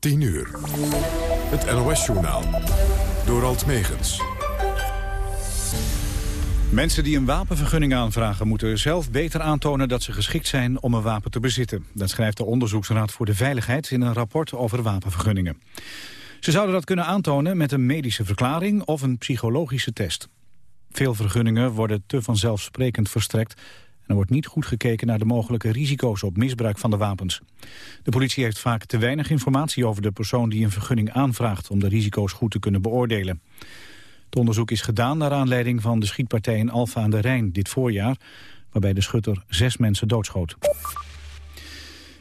10 uur. Het NOS-journaal. Door Alt Megens. Mensen die een wapenvergunning aanvragen moeten zelf beter aantonen dat ze geschikt zijn om een wapen te bezitten. Dat schrijft de Onderzoeksraad voor de Veiligheid in een rapport over wapenvergunningen. Ze zouden dat kunnen aantonen met een medische verklaring of een psychologische test. Veel vergunningen worden te vanzelfsprekend verstrekt er wordt niet goed gekeken naar de mogelijke risico's op misbruik van de wapens. De politie heeft vaak te weinig informatie over de persoon die een vergunning aanvraagt om de risico's goed te kunnen beoordelen. Het onderzoek is gedaan naar aanleiding van de schietpartij in Alfa aan de Rijn dit voorjaar, waarbij de schutter zes mensen doodschoot.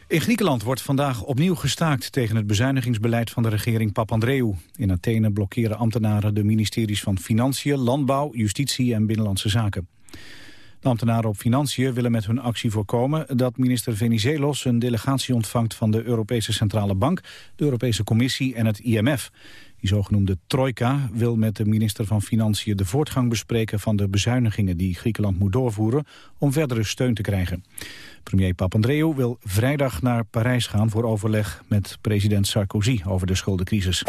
In Griekenland wordt vandaag opnieuw gestaakt tegen het bezuinigingsbeleid van de regering Papandreou. In Athene blokkeren ambtenaren de ministeries van Financiën, Landbouw, Justitie en Binnenlandse Zaken. De ambtenaren op Financiën willen met hun actie voorkomen dat minister Venizelos een delegatie ontvangt van de Europese Centrale Bank, de Europese Commissie en het IMF. Die zogenoemde trojka wil met de minister van Financiën de voortgang bespreken van de bezuinigingen die Griekenland moet doorvoeren om verdere steun te krijgen. Premier Papandreou wil vrijdag naar Parijs gaan voor overleg met president Sarkozy over de schuldencrisis.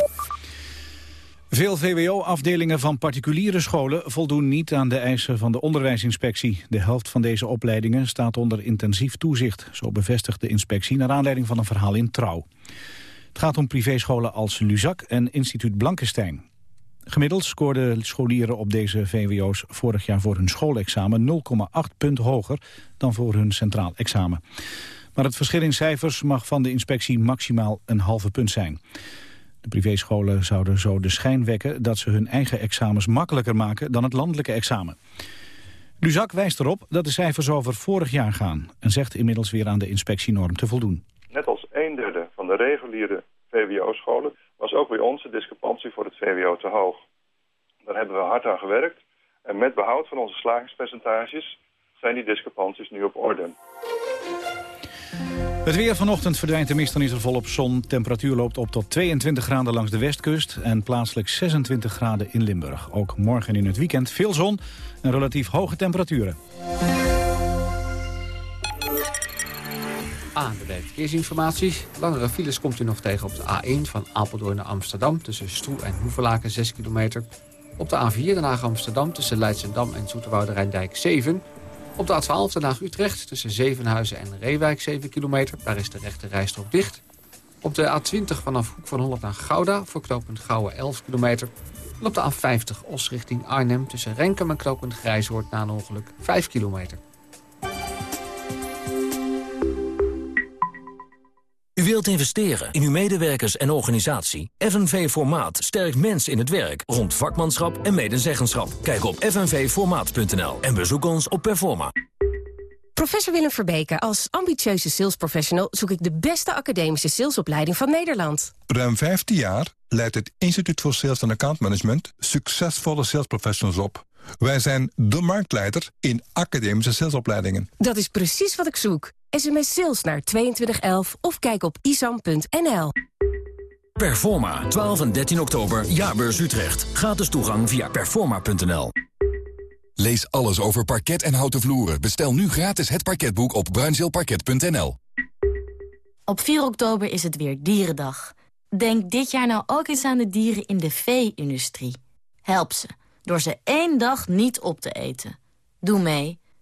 Veel VWO-afdelingen van particuliere scholen voldoen niet aan de eisen van de onderwijsinspectie. De helft van deze opleidingen staat onder intensief toezicht. Zo bevestigt de inspectie naar aanleiding van een verhaal in Trouw. Het gaat om privéscholen als Luzak en instituut Blankenstein. Gemiddeld scoorden scholieren op deze VWO's vorig jaar voor hun schoolexamen 0,8 punt hoger dan voor hun centraal examen. Maar het verschil in cijfers mag van de inspectie maximaal een halve punt zijn. De privéscholen zouden zo de schijn wekken dat ze hun eigen examens makkelijker maken dan het landelijke examen. Luzak wijst erop dat de cijfers over vorig jaar gaan en zegt inmiddels weer aan de inspectienorm te voldoen. Net als een derde van de reguliere VWO-scholen was ook bij ons de discrepantie voor het VWO te hoog. Daar hebben we hard aan gewerkt en met behoud van onze slagingspercentages zijn die discrepanties nu op orde. Het weer vanochtend verdwijnt de mist, dan is er volop zon. Temperatuur loopt op tot 22 graden langs de westkust... en plaatselijk 26 graden in Limburg. Ook morgen in het weekend veel zon en relatief hoge temperaturen. Aan de verkeersinformatie. Langere files komt u nog tegen op de A1 van Apeldoorn naar Amsterdam... tussen Stroe en Hoevelaken 6 kilometer. Op de A4 Den Haag Amsterdam tussen Leidsendam en Zoeterwoude Rijndijk 7... Op de A12 Den Haag-Utrecht tussen Zevenhuizen en Reewijk 7 kilometer. Daar is de rechte rijstrook dicht. Op de A20 vanaf Hoek van Holland naar Gouda voor knooppunt Gouwen 11 kilometer. En op de A50 Os richting Arnhem tussen Renkum en knooppunt Grijshoort na een ongeluk 5 kilometer. U wilt investeren in uw medewerkers en organisatie? FNV Formaat sterkt mensen in het werk rond vakmanschap en medezeggenschap. Kijk op fnvformaat.nl en bezoek ons op Performa. Professor Willem Verbeke, als ambitieuze salesprofessional... zoek ik de beste academische salesopleiding van Nederland. Ruim 15 jaar leidt het Instituut voor Sales en Account Management... succesvolle salesprofessionals op. Wij zijn de marktleider in academische salesopleidingen. Dat is precies wat ik zoek. SMS sales naar 2211 of kijk op isam.nl. Performa, 12 en 13 oktober, Jaarbeurs Utrecht. Gratis toegang via performa.nl. Lees alles over parket en houten vloeren. Bestel nu gratis het parketboek op bruinzeelparket.nl. Op 4 oktober is het weer Dierendag. Denk dit jaar nou ook eens aan de dieren in de vee-industrie. Help ze, door ze één dag niet op te eten. Doe mee.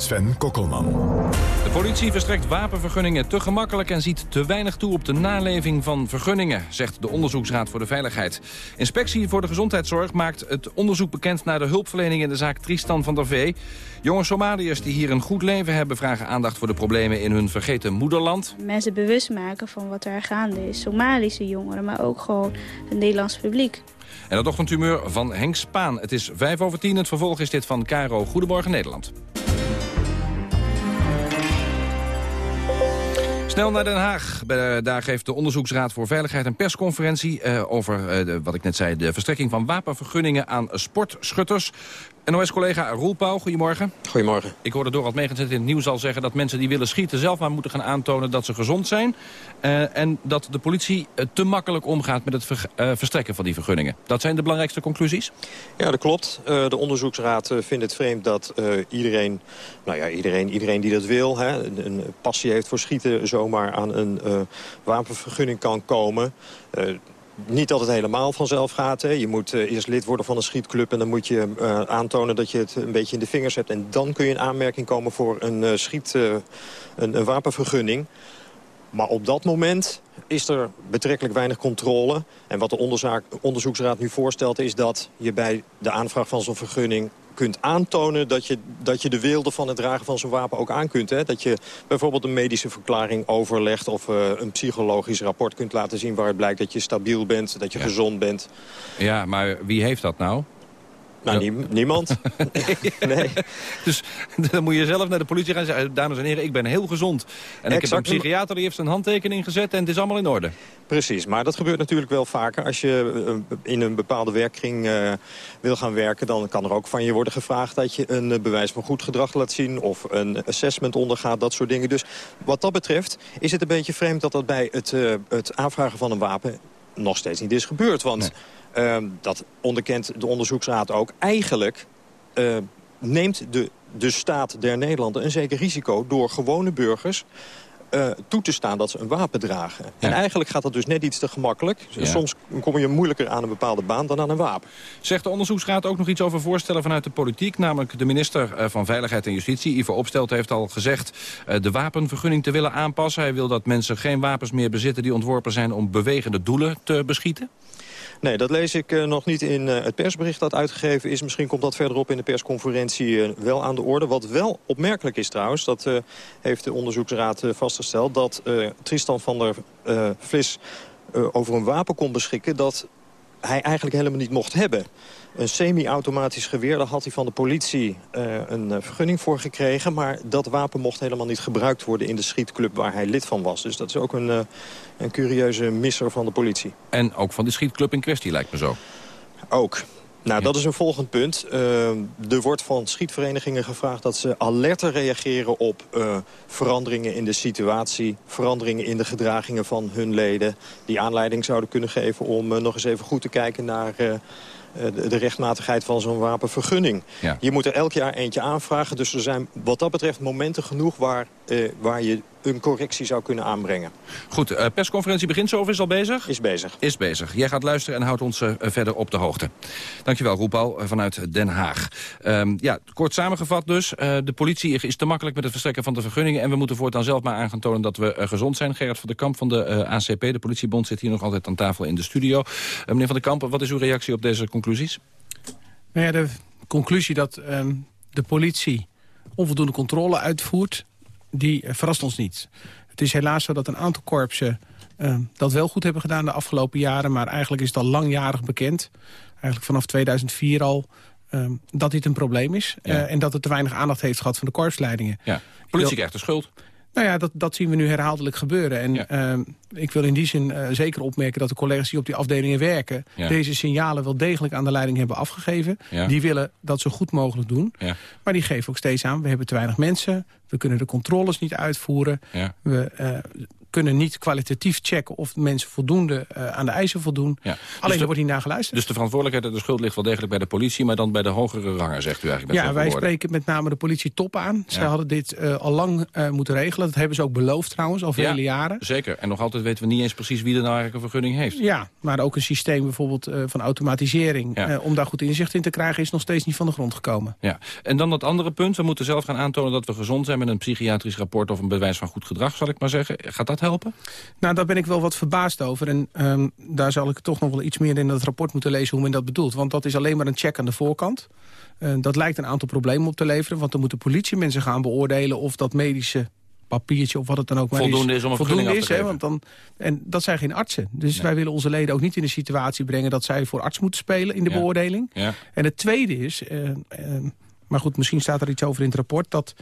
Sven Kokkelman. De politie verstrekt wapenvergunningen te gemakkelijk... en ziet te weinig toe op de naleving van vergunningen... zegt de Onderzoeksraad voor de Veiligheid. Inspectie voor de Gezondheidszorg maakt het onderzoek bekend... naar de hulpverlening in de zaak Tristan van der Vee. Jonge Somaliërs die hier een goed leven hebben... vragen aandacht voor de problemen in hun vergeten moederland. Mensen bewust maken van wat er gaande is. Somalische jongeren, maar ook gewoon het Nederlands publiek. En het ochtendtumeur van Henk Spaan. Het is vijf over tien. Het vervolg is dit van Caro. Goedemorgen Nederland. Snel naar Den Haag. Daar geeft de Onderzoeksraad voor Veiligheid een persconferentie... Uh, over, de, wat ik net zei, de verstrekking van wapenvergunningen aan sportschutters. NOS-collega Roel Pauw, goedemorgen. Goedemorgen. Ik hoorde Dorald Megens in het nieuws al zeggen... dat mensen die willen schieten zelf maar moeten gaan aantonen dat ze gezond zijn. Uh, en dat de politie te makkelijk omgaat met het ver, verstrekken van die vergunningen. Dat zijn de belangrijkste conclusies? Ja, dat klopt. de onderzoeksraad vindt het vreemd dat iedereen... nou ja, iedereen, iedereen die dat wil, hè, een, een passie heeft voor schieten... zomaar aan een wapenvergunning kan komen niet het helemaal vanzelf gaat. Hè. Je moet uh, eerst lid worden van een schietclub... en dan moet je uh, aantonen dat je het een beetje in de vingers hebt. En dan kun je in aanmerking komen voor een, uh, schiet, een, een, wapenvergunning. Maar op dat moment is er betrekkelijk weinig controle. En wat de onderzoeksraad nu voorstelt is dat je bij de aanvraag van zo'n vergunning kunt aantonen dat je, dat je de wilde van het dragen van zo'n wapen ook aan kunt. Hè? Dat je bijvoorbeeld een medische verklaring overlegt... of uh, een psychologisch rapport kunt laten zien waaruit blijkt dat je stabiel bent... dat je ja. gezond bent. Ja, maar wie heeft dat nou? Nou, niemand. nee. Dus dan moet je zelf naar de politie gaan zeggen... dames en heren, ik ben heel gezond. En exact. ik heb een psychiater die heeft zijn handtekening gezet... en het is allemaal in orde. Precies, maar dat gebeurt natuurlijk wel vaker. Als je uh, in een bepaalde werkkring uh, wil gaan werken... dan kan er ook van je worden gevraagd dat je een uh, bewijs van goed gedrag laat zien... of een assessment ondergaat, dat soort dingen. Dus wat dat betreft is het een beetje vreemd... dat dat bij het, het aanvragen van een wapen nog steeds niet is gebeurd. Want... Nee. Uh, dat onderkent de onderzoeksraad ook. Eigenlijk uh, neemt de, de staat der Nederlanden een zeker risico... door gewone burgers uh, toe te staan dat ze een wapen dragen. Ja. En eigenlijk gaat dat dus net iets te gemakkelijk. Ja. Soms kom je moeilijker aan een bepaalde baan dan aan een wapen. Zegt de onderzoeksraad ook nog iets over voorstellen vanuit de politiek? Namelijk de minister uh, van Veiligheid en Justitie, Ivo Opstelt, heeft al gezegd... De wapenvergunning te willen aanpassen. Hij wil dat mensen geen wapens meer bezitten die ontworpen zijn... om bewegende doelen te beschieten. Nee, dat lees ik uh, nog niet in uh, het persbericht dat uitgegeven is. Misschien komt dat verderop in de persconferentie uh, wel aan de orde. Wat wel opmerkelijk is trouwens, dat heeft de onderzoeksraad vastgesteld... dat Tristan van der Vlis over een wapen kon beschikken... dat hij eigenlijk helemaal niet mocht hebben. Een semi-automatisch geweer, daar had hij van de politie uh, een uh, vergunning voor gekregen. Maar dat wapen mocht helemaal niet gebruikt worden in de schietclub waar hij lid van was. Dus dat is ook een, uh, een curieuze misser van de politie. En ook van de schietclub in kwestie, lijkt me zo. Ook. Nou, dat is een volgend punt. Uh, er wordt van schietverenigingen gevraagd dat ze alerter reageren op uh, veranderingen in de situatie. Veranderingen in de gedragingen van hun leden. Die aanleiding zouden kunnen geven om uh, nog eens even goed te kijken naar de, de rechtmatigheid van zo'n wapenvergunning. Ja. Je moet er elk jaar eentje aanvragen. Dus er zijn wat dat betreft momenten genoeg waar, uh, waar je een correctie zou kunnen aanbrengen. Goed, uh, persconferentie begint zo of is al bezig? Is bezig. Is bezig. Jij gaat luisteren en houdt ons uh, verder op de hoogte. Dankjewel, Roepal, vanuit Den Haag. Um, ja, kort samengevat dus. Uh, de politie is te makkelijk met het verstrekken van de vergunningen... en we moeten voortaan zelf maar aan gaan tonen dat we gezond zijn. Gerard van der Kamp van de ACP, de politiebond, zit hier nog altijd aan tafel in de studio. meneer van der Kamp, wat is uw reactie op deze conclusies? Nou ja, de conclusie dat um, de politie onvoldoende controle uitvoert die verrast ons niet. Het is helaas zo dat een aantal korpsen uh, dat wel goed hebben gedaan de afgelopen jaren... maar eigenlijk is het al langjarig bekend, eigenlijk vanaf 2004 al... Uh, dat dit een probleem is ja. uh, en dat het te weinig aandacht heeft gehad van de korpsleidingen. Ja. Politie krijgt de schuld. Nou ja, dat, dat zien we nu herhaaldelijk gebeuren. En ja. uh, ik wil in die zin uh, zeker opmerken dat de collega's die op die afdelingen werken... Ja. deze signalen wel degelijk aan de leiding hebben afgegeven. Ja. Die willen dat zo goed mogelijk doen. Maar die geven ook steeds aan, we hebben te weinig mensen. We kunnen de controles niet uitvoeren. We, uh, kunnen niet kwalitatief checken of mensen voldoende uh, aan de eisen voldoen. Ja. Alleen dus er wordt niet naar geluisterd. Dus de verantwoordelijkheid en de schuld ligt wel degelijk bij de politie... maar dan bij de hogere rangen, zegt u eigenlijk. Ja, wij spreken met name de politie top aan. Zij hadden dit uh, al lang uh, moeten regelen. Dat hebben ze ook beloofd trouwens, al vele ja, jaren. Zeker. En nog altijd weten we niet eens precies wie er nou eigenlijk een vergunning heeft. Ja, maar ook een systeem bijvoorbeeld van automatisering... om daar goed inzicht in te krijgen, is nog steeds niet van de grond gekomen. Ja. En dan dat andere punt. We moeten zelf gaan aantonen dat we gezond zijn... met een psychiatrisch rapport of een bewijs van goed gedrag, zal ik maar zeggen. Gaat dat helpen? Nou, daar ben ik wel wat verbaasd over. En um, daar zal ik toch nog wel iets meer in dat rapport moeten lezen hoe men dat bedoelt. Want dat is alleen maar een check aan de voorkant. Uh, dat lijkt een aantal problemen op te leveren. Want dan moeten politiemensen gaan beoordelen of dat medische papiertje of wat het dan ook maar voldoende is. is om een voldoende is, hè, want dan En dat zijn geen artsen. Dus nee. wij willen onze leden ook niet in de situatie brengen... dat zij voor arts moeten spelen in de ja. beoordeling. Ja. En het tweede is... Uh, uh, maar goed, misschien staat er iets over in het rapport... dat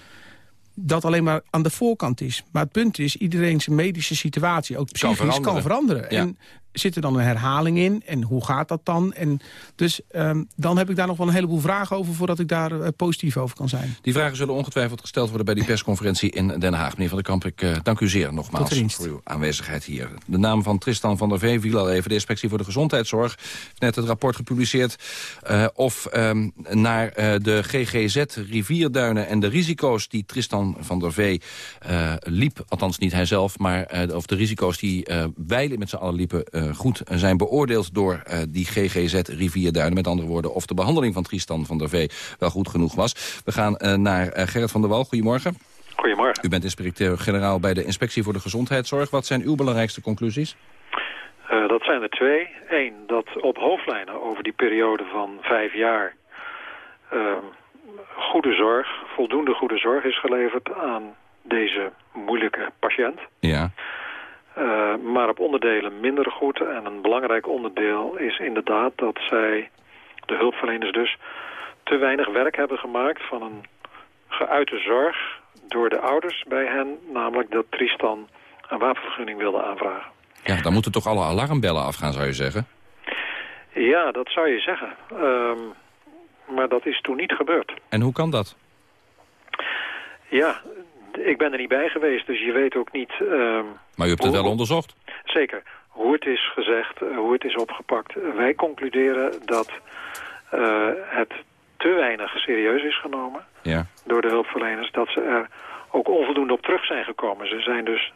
dat alleen maar aan de voorkant is. Maar het punt is, iedereen zijn medische situatie, ook psychisch, kan veranderen. Kan veranderen. Ja. En zit er dan een herhaling in? En hoe gaat dat dan? En dus um, dan heb ik daar nog wel een heleboel vragen over... voordat ik daar uh, positief over kan zijn. Die vragen zullen ongetwijfeld gesteld worden bij die persconferentie in Den Haag. Meneer Van der Kamp, ik uh, dank u zeer nogmaals voor uw aanwezigheid hier. De naam van Tristan van der Vee viel al even. De Inspectie voor de Gezondheidszorg heeft net het rapport gepubliceerd... Uh, of um, naar de GGZ, rivierduinen en de risico's die Tristan van der Vee liep. Althans niet hij zelf, maar of de risico's die wij met z'n allen liepen goed zijn beoordeeld door uh, die GGZ Rivierduinen. Met andere woorden, of de behandeling van Tristan van der Vee wel goed genoeg was. We gaan uh, naar Gerrit van der Wal. Goedemorgen. Goedemorgen. U bent inspecteur-generaal bij de Inspectie voor de Gezondheidszorg. Wat zijn uw belangrijkste conclusies? Uh, dat zijn er twee. Eén, dat op hoofdlijnen over die periode van vijf jaar... Uh, goede zorg, voldoende goede zorg is geleverd aan deze moeilijke patiënt. Ja. Uh, maar op onderdelen minder goed. En een belangrijk onderdeel is inderdaad dat zij, de hulpverleners dus, te weinig werk hebben gemaakt van een geuite zorg door de ouders bij hen. Namelijk dat Tristan een wapenvergunning wilde aanvragen. Ja, dan moeten toch alle alarmbellen afgaan, zou je zeggen? Ja, dat zou je zeggen. Um, maar dat is toen niet gebeurd. En hoe kan dat? Ja, ik ben er niet bij geweest, dus je weet ook niet... Um, maar u hebt het wel onderzocht? Zeker. Hoe het is gezegd, uh, hoe het is opgepakt. Wij concluderen dat uh, het te weinig serieus is genomen ja. door de hulpverleners. Dat ze er ook onvoldoende op terug zijn gekomen. Ze zijn dus...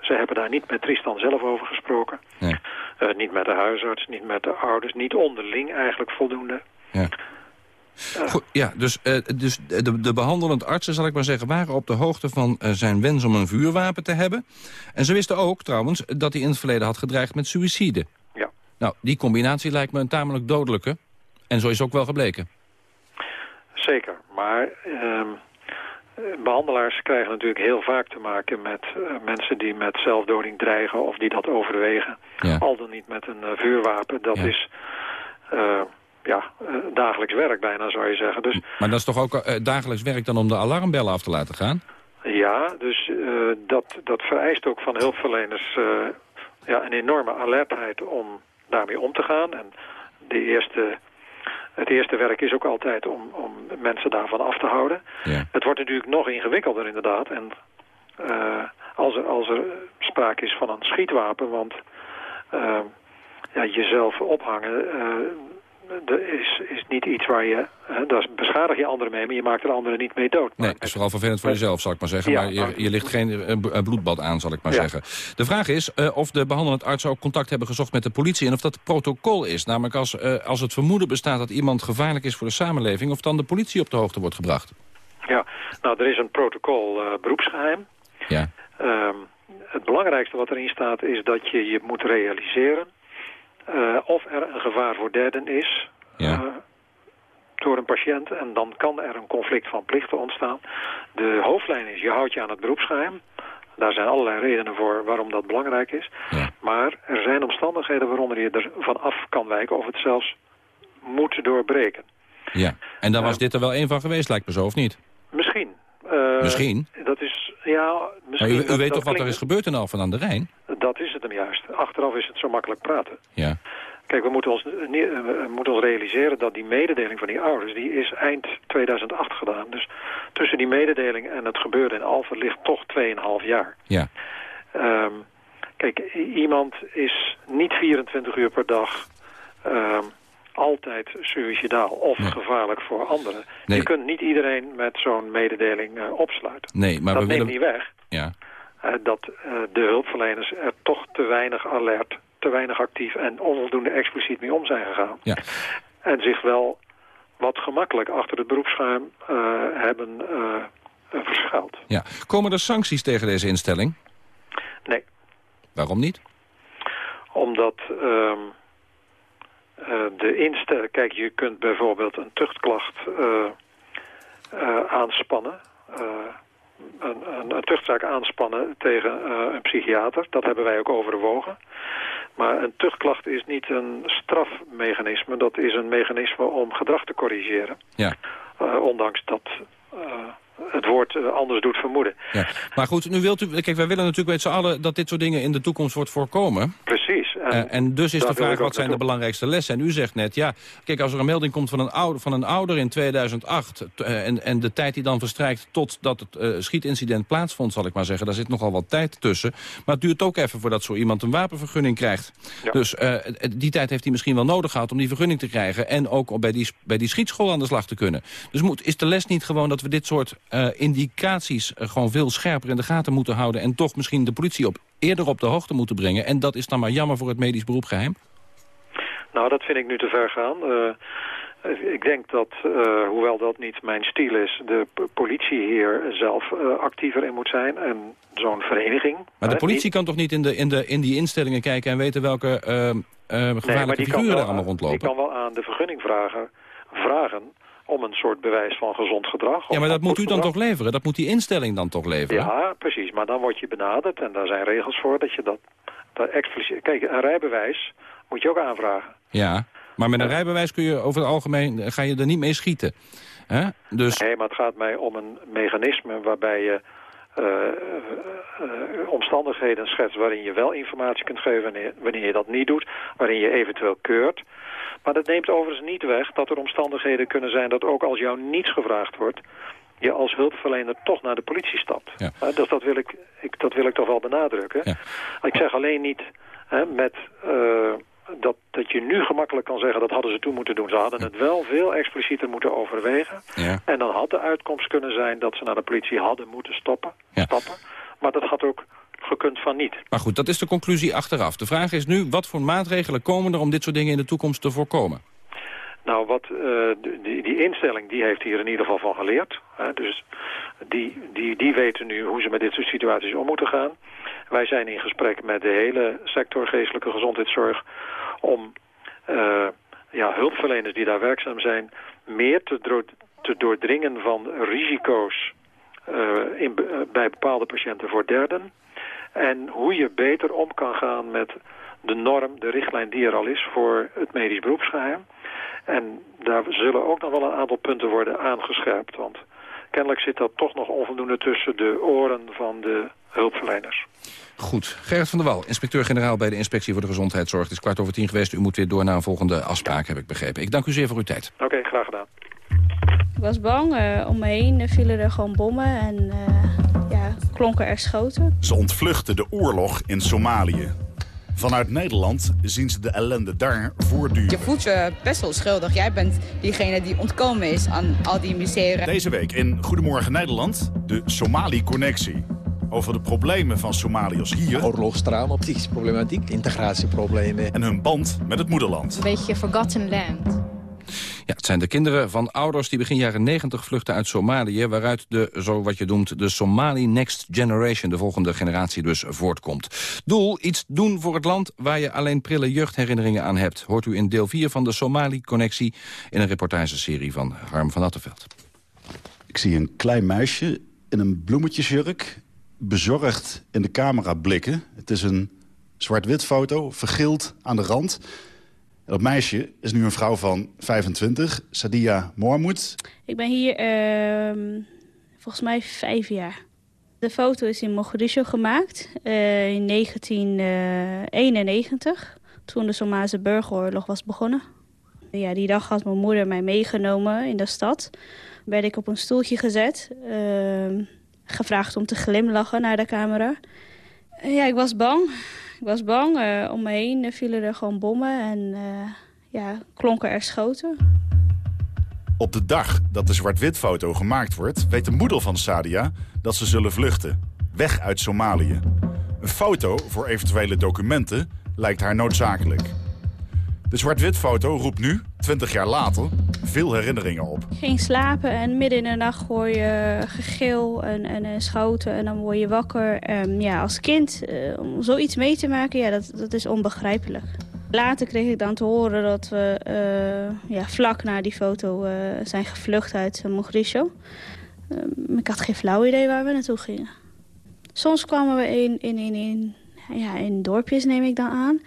Ze hebben daar niet met Tristan zelf over gesproken. Nee. Uh, niet met de huisarts, niet met de ouders, niet onderling eigenlijk voldoende. Ja. Goed, ja, dus, uh, dus de, de behandelend artsen, zal ik maar zeggen... waren op de hoogte van uh, zijn wens om een vuurwapen te hebben. En ze wisten ook, trouwens, dat hij in het verleden had gedreigd met suïcide. Ja. Nou, die combinatie lijkt me een tamelijk dodelijke. En zo is ook wel gebleken. Zeker, maar... Uh, behandelaars krijgen natuurlijk heel vaak te maken met uh, mensen die met zelfdoding dreigen... of die dat overwegen. Ja. Al dan niet met een vuurwapen. Dat Ja. is ja, uh, dagelijks werk bijna, zou je zeggen. Dus, Maar dat is toch ook uh, dagelijks werk dan om de alarmbellen af te laten gaan? Ja, dus uh, dat, dat vereist ook van hulpverleners ja, een enorme alertheid om daarmee om te gaan. En de eerste, het eerste werk is ook altijd om, om mensen daarvan af te houden. Ja. Het wordt natuurlijk nog ingewikkelder inderdaad. En als, er, als er sprake is van een schietwapen, want ja, jezelf ophangen is, is niet iets waar je... Hè, daar beschadig je anderen mee, maar je maakt de anderen niet mee dood. Nee, het is vooral vervelend voor jezelf, zal ik maar zeggen. Ja, maar je, je ligt geen uh, bloedbad aan, zal ik maar Ja. zeggen. De vraag is uh, of de behandelend artsen ook contact hebben gezocht met de politie... en of dat protocol is. Namelijk als, uh, als het vermoeden bestaat dat iemand gevaarlijk is voor de samenleving... of dan de politie op de hoogte wordt gebracht. Ja, nou, er is een protocol beroepsgeheim. Ja. Um, het belangrijkste wat erin staat is dat je je moet realiseren... Uh, of er een gevaar voor derden is... Ja. Uh, door een patiënt en dan kan er een conflict van plichten ontstaan. De hoofdlijn is, je houdt je aan het beroepsgeheim. Daar zijn allerlei redenen voor waarom dat belangrijk is. Ja. Maar er zijn omstandigheden waaronder je er van af kan wijken of het zelfs moet doorbreken. Ja, en dan was Uh, dit er wel een van geweest, lijkt me zo, of niet? Misschien. Misschien? Dat is, ja, misschien. Maar u, weet dat toch wat er is gebeurd in Alphen aan de Rijn? Dat is het hem juist. Achteraf is het zo makkelijk praten. Ja. Kijk, we moeten, ons, niet- we moeten ons realiseren dat die mededeling van die ouders... die is eind 2008 gedaan. Dus tussen die mededeling en het gebeurde in Alphen ligt toch 2,5 jaar. Ja. Ehm, kijk, iemand is niet 24 uur per dag ehm, altijd suicidaal of gevaarlijk voor anderen. Je kunt niet iedereen met zo'n mededeling uh, opsluiten. Nee, maar dat we neemt willen... niet weg Ja. Uh, dat uh, de hulpverleners er toch te weinig alert, te weinig actief en onvoldoende expliciet mee om zijn gegaan. Ja. En zich wel wat gemakkelijk achter het beroepsschuim hebben verschuild. Ja. Komen er sancties tegen deze instelling? Nee. Waarom niet? Omdat uh, de instelling... Kijk, je kunt bijvoorbeeld een tuchtklacht uh, aanspannen. Een, een, een, tuchtzaak aanspannen tegen een psychiater. Dat hebben wij ook overwogen. Maar een tuchtklacht is niet een strafmechanisme. Dat is een mechanisme om gedrag te corrigeren. Ja. ondanks dat het woord anders doet vermoeden. Ja. Maar goed, nu wilt u... Kijk, wij willen natuurlijk met z'n allen dat dit soort dingen in de toekomst wordt voorkomen. Precies. En, uh, en dus is de vraag, wat zijn de belangrijkste lessen? En u zegt net, ja, kijk, als er een melding komt van een ouder, van een ouder in 2008... Uh, en, en de tijd die dan verstrijkt totdat het uh, schietincident plaatsvond, zal ik maar zeggen... daar zit nogal wat tijd tussen. Maar het duurt ook even voordat zo iemand een wapenvergunning krijgt. Ja. Dus die tijd heeft hij misschien wel nodig gehad om die vergunning te krijgen... en ook bij die, bij die schietschool aan de slag te kunnen. Dus moet, is de les niet gewoon dat we dit soort uh, indicaties gewoon veel scherper in de gaten moeten houden... en toch misschien de politie op, eerder op de hoogte moeten brengen? En dat is dan maar jammer voor het medisch beroep geheim? Nou, dat vind ik nu te ver gaan. Uh, ik denk dat, hoewel dat niet mijn stijl is... de politie hier zelf actiever in moet zijn. En zo'n vereniging... Maar de politie kan toch niet in, de, in, de, in die instellingen kijken... en weten welke gevaarlijke nee, figuren er allemaal rondlopen? Die kan wel aan de vergunningvrager vragen om een soort bewijs van gezond gedrag. Ja, maar dat moet u dan toch leveren? Dat moet die instelling dan toch leveren? Ja, precies. Maar dan word je benaderd en daar zijn regels voor dat je dat, dat expliciet... Kijk, een rijbewijs moet je ook aanvragen. Ja, maar met een rijbewijs kun je over het algemeen... ga je er niet mee schieten. Hè? Dus... Nee, maar het gaat mij om een mechanisme waarbij je... Uh, uh, omstandigheden schetst waarin je wel informatie kunt geven wanneer, wanneer je dat niet doet, waarin je eventueel keurt. Maar dat neemt overigens niet weg dat er omstandigheden kunnen zijn dat ook als jou niets gevraagd wordt, je als hulpverlener toch naar de politie stapt. Ja. Uh, dus dat wil, ik, ik, dat wil ik toch wel benadrukken. Ja. Ik zeg alleen niet hè, met, dat, dat je nu gemakkelijk kan zeggen dat hadden ze toen moeten doen. Ze hadden het wel veel explicieter moeten overwegen. Ja. En dan had de uitkomst kunnen zijn dat ze naar de politie hadden moeten stoppen, stappen. Maar dat had ook gekund van niet. Maar goed, dat is de conclusie achteraf. De vraag is nu, wat voor maatregelen komen er om dit soort dingen in de toekomst te voorkomen? Nou, wat, uh, die, die instelling die heeft hier in ieder geval van geleerd. Dus die, die, die weten nu hoe ze met dit soort situaties om moeten gaan. Wij zijn in gesprek met de hele sector geestelijke gezondheidszorg... om uh, ja, hulpverleners die daar werkzaam zijn... meer te, te doordringen van risico's uh, in, bij bepaalde patiënten voor derden... En hoe je beter om kan gaan met de norm, de richtlijn die er al is voor het medisch beroepsgeheim. En daar zullen ook nog wel een aantal punten worden aangescherpt. Want kennelijk zit dat toch nog onvoldoende tussen de oren van de hulpverleners. Goed. Gerrit van der Wal, inspecteur-generaal bij de Inspectie voor de Gezondheidszorg. Het is kwart over tien geweest. U moet weer door naar een volgende afspraak, heb ik begrepen. Ik dank u zeer voor uw tijd. Oké, okay, graag gedaan. Ik was bang. Uh, om me heen vielen er gewoon bommen en uh, ja, klonken er schoten. Ze ontvluchten de oorlog in Somalië. Vanuit Nederland zien ze de ellende daar voortduren. Je voelt je best wel schuldig. Jij bent diegene die ontkomen is aan al die miseren. Deze week in Goedemorgen Nederland, de Somali-connectie. Over de problemen van Somaliërs hier. Oorlogstrauma, psychische problematiek, integratieproblemen. En hun band met het moederland. Een beetje forgotten land. Ja, het zijn de kinderen van ouders die begin jaren 90 vluchten uit Somalië... waaruit de, zo wat je noemt, de Somali Next Generation... de volgende generatie dus voortkomt. Doel, iets doen voor het land waar je alleen prille jeugdherinneringen aan hebt. Hoort u in deel 4 van de Somali-connectie... in een reportageserie van Harm van Attenveld. Ik zie een klein meisje in een bloemetjesjurk... bezorgd in de camera blikken. Het is een zwart-wit foto, vergild aan de rand... Dat meisje is nu een vrouw van 25, Sadia Mohamed. Ik ben hier uh, volgens mij vijf jaar. De foto is in Mogadishu gemaakt uh, in 1991, toen de Somalische burgeroorlog was begonnen. Ja, die dag had mijn moeder mij meegenomen in de stad. Werd ik op een stoeltje gezet, uh, gevraagd om te glimlachen naar de camera. Ja, ik was bang. Ik was bang. Uh, om me heen vielen er gewoon bommen en uh, ja, klonken er schoten. Op de dag dat de zwart-wit foto gemaakt wordt... weet de moeder van Sadia dat ze zullen vluchten. Weg uit Somalië. Een foto voor eventuele documenten lijkt haar noodzakelijk. De zwart-wit foto roept nu, 20 jaar later, veel herinneringen op. Ging slapen en midden in de nacht hoor je gegil en, en, en schoten en dan word je wakker. Um, ja, als kind, uh, om zoiets mee te maken, ja, dat, dat is onbegrijpelijk. Later kreeg ik dan te horen dat we uh, ja, vlak na die foto uh, zijn gevlucht uit Mogadishu. Um, ik had geen flauw idee waar we naartoe gingen. Soms kwamen we in, in, in, ja, in dorpjes, neem ik dan aan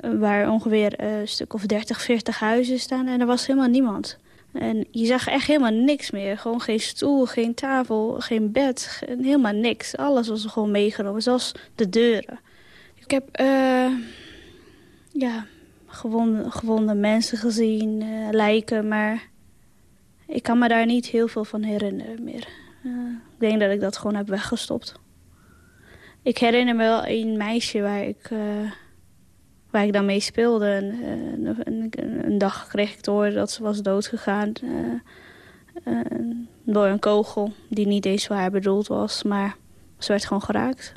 waar ongeveer een stuk of 30, 40 huizen staan. En er was helemaal niemand. En je zag echt helemaal niks meer. Gewoon geen stoel, geen tafel, geen bed, helemaal niks. Alles was gewoon meegenomen, zelfs de deuren. Ik heb uh, ja, gewonde, gewonde mensen gezien, lijken, maar ik kan me daar niet heel veel van herinneren meer. Ik denk dat ik dat gewoon heb weggestopt. Ik herinner me wel een meisje waar ik waar ik dan mee speelde. En, uh, een, een, dag kreeg ik te horen dat ze was doodgegaan uh, door een kogel die niet eens voor haar bedoeld was. Maar ze werd gewoon geraakt.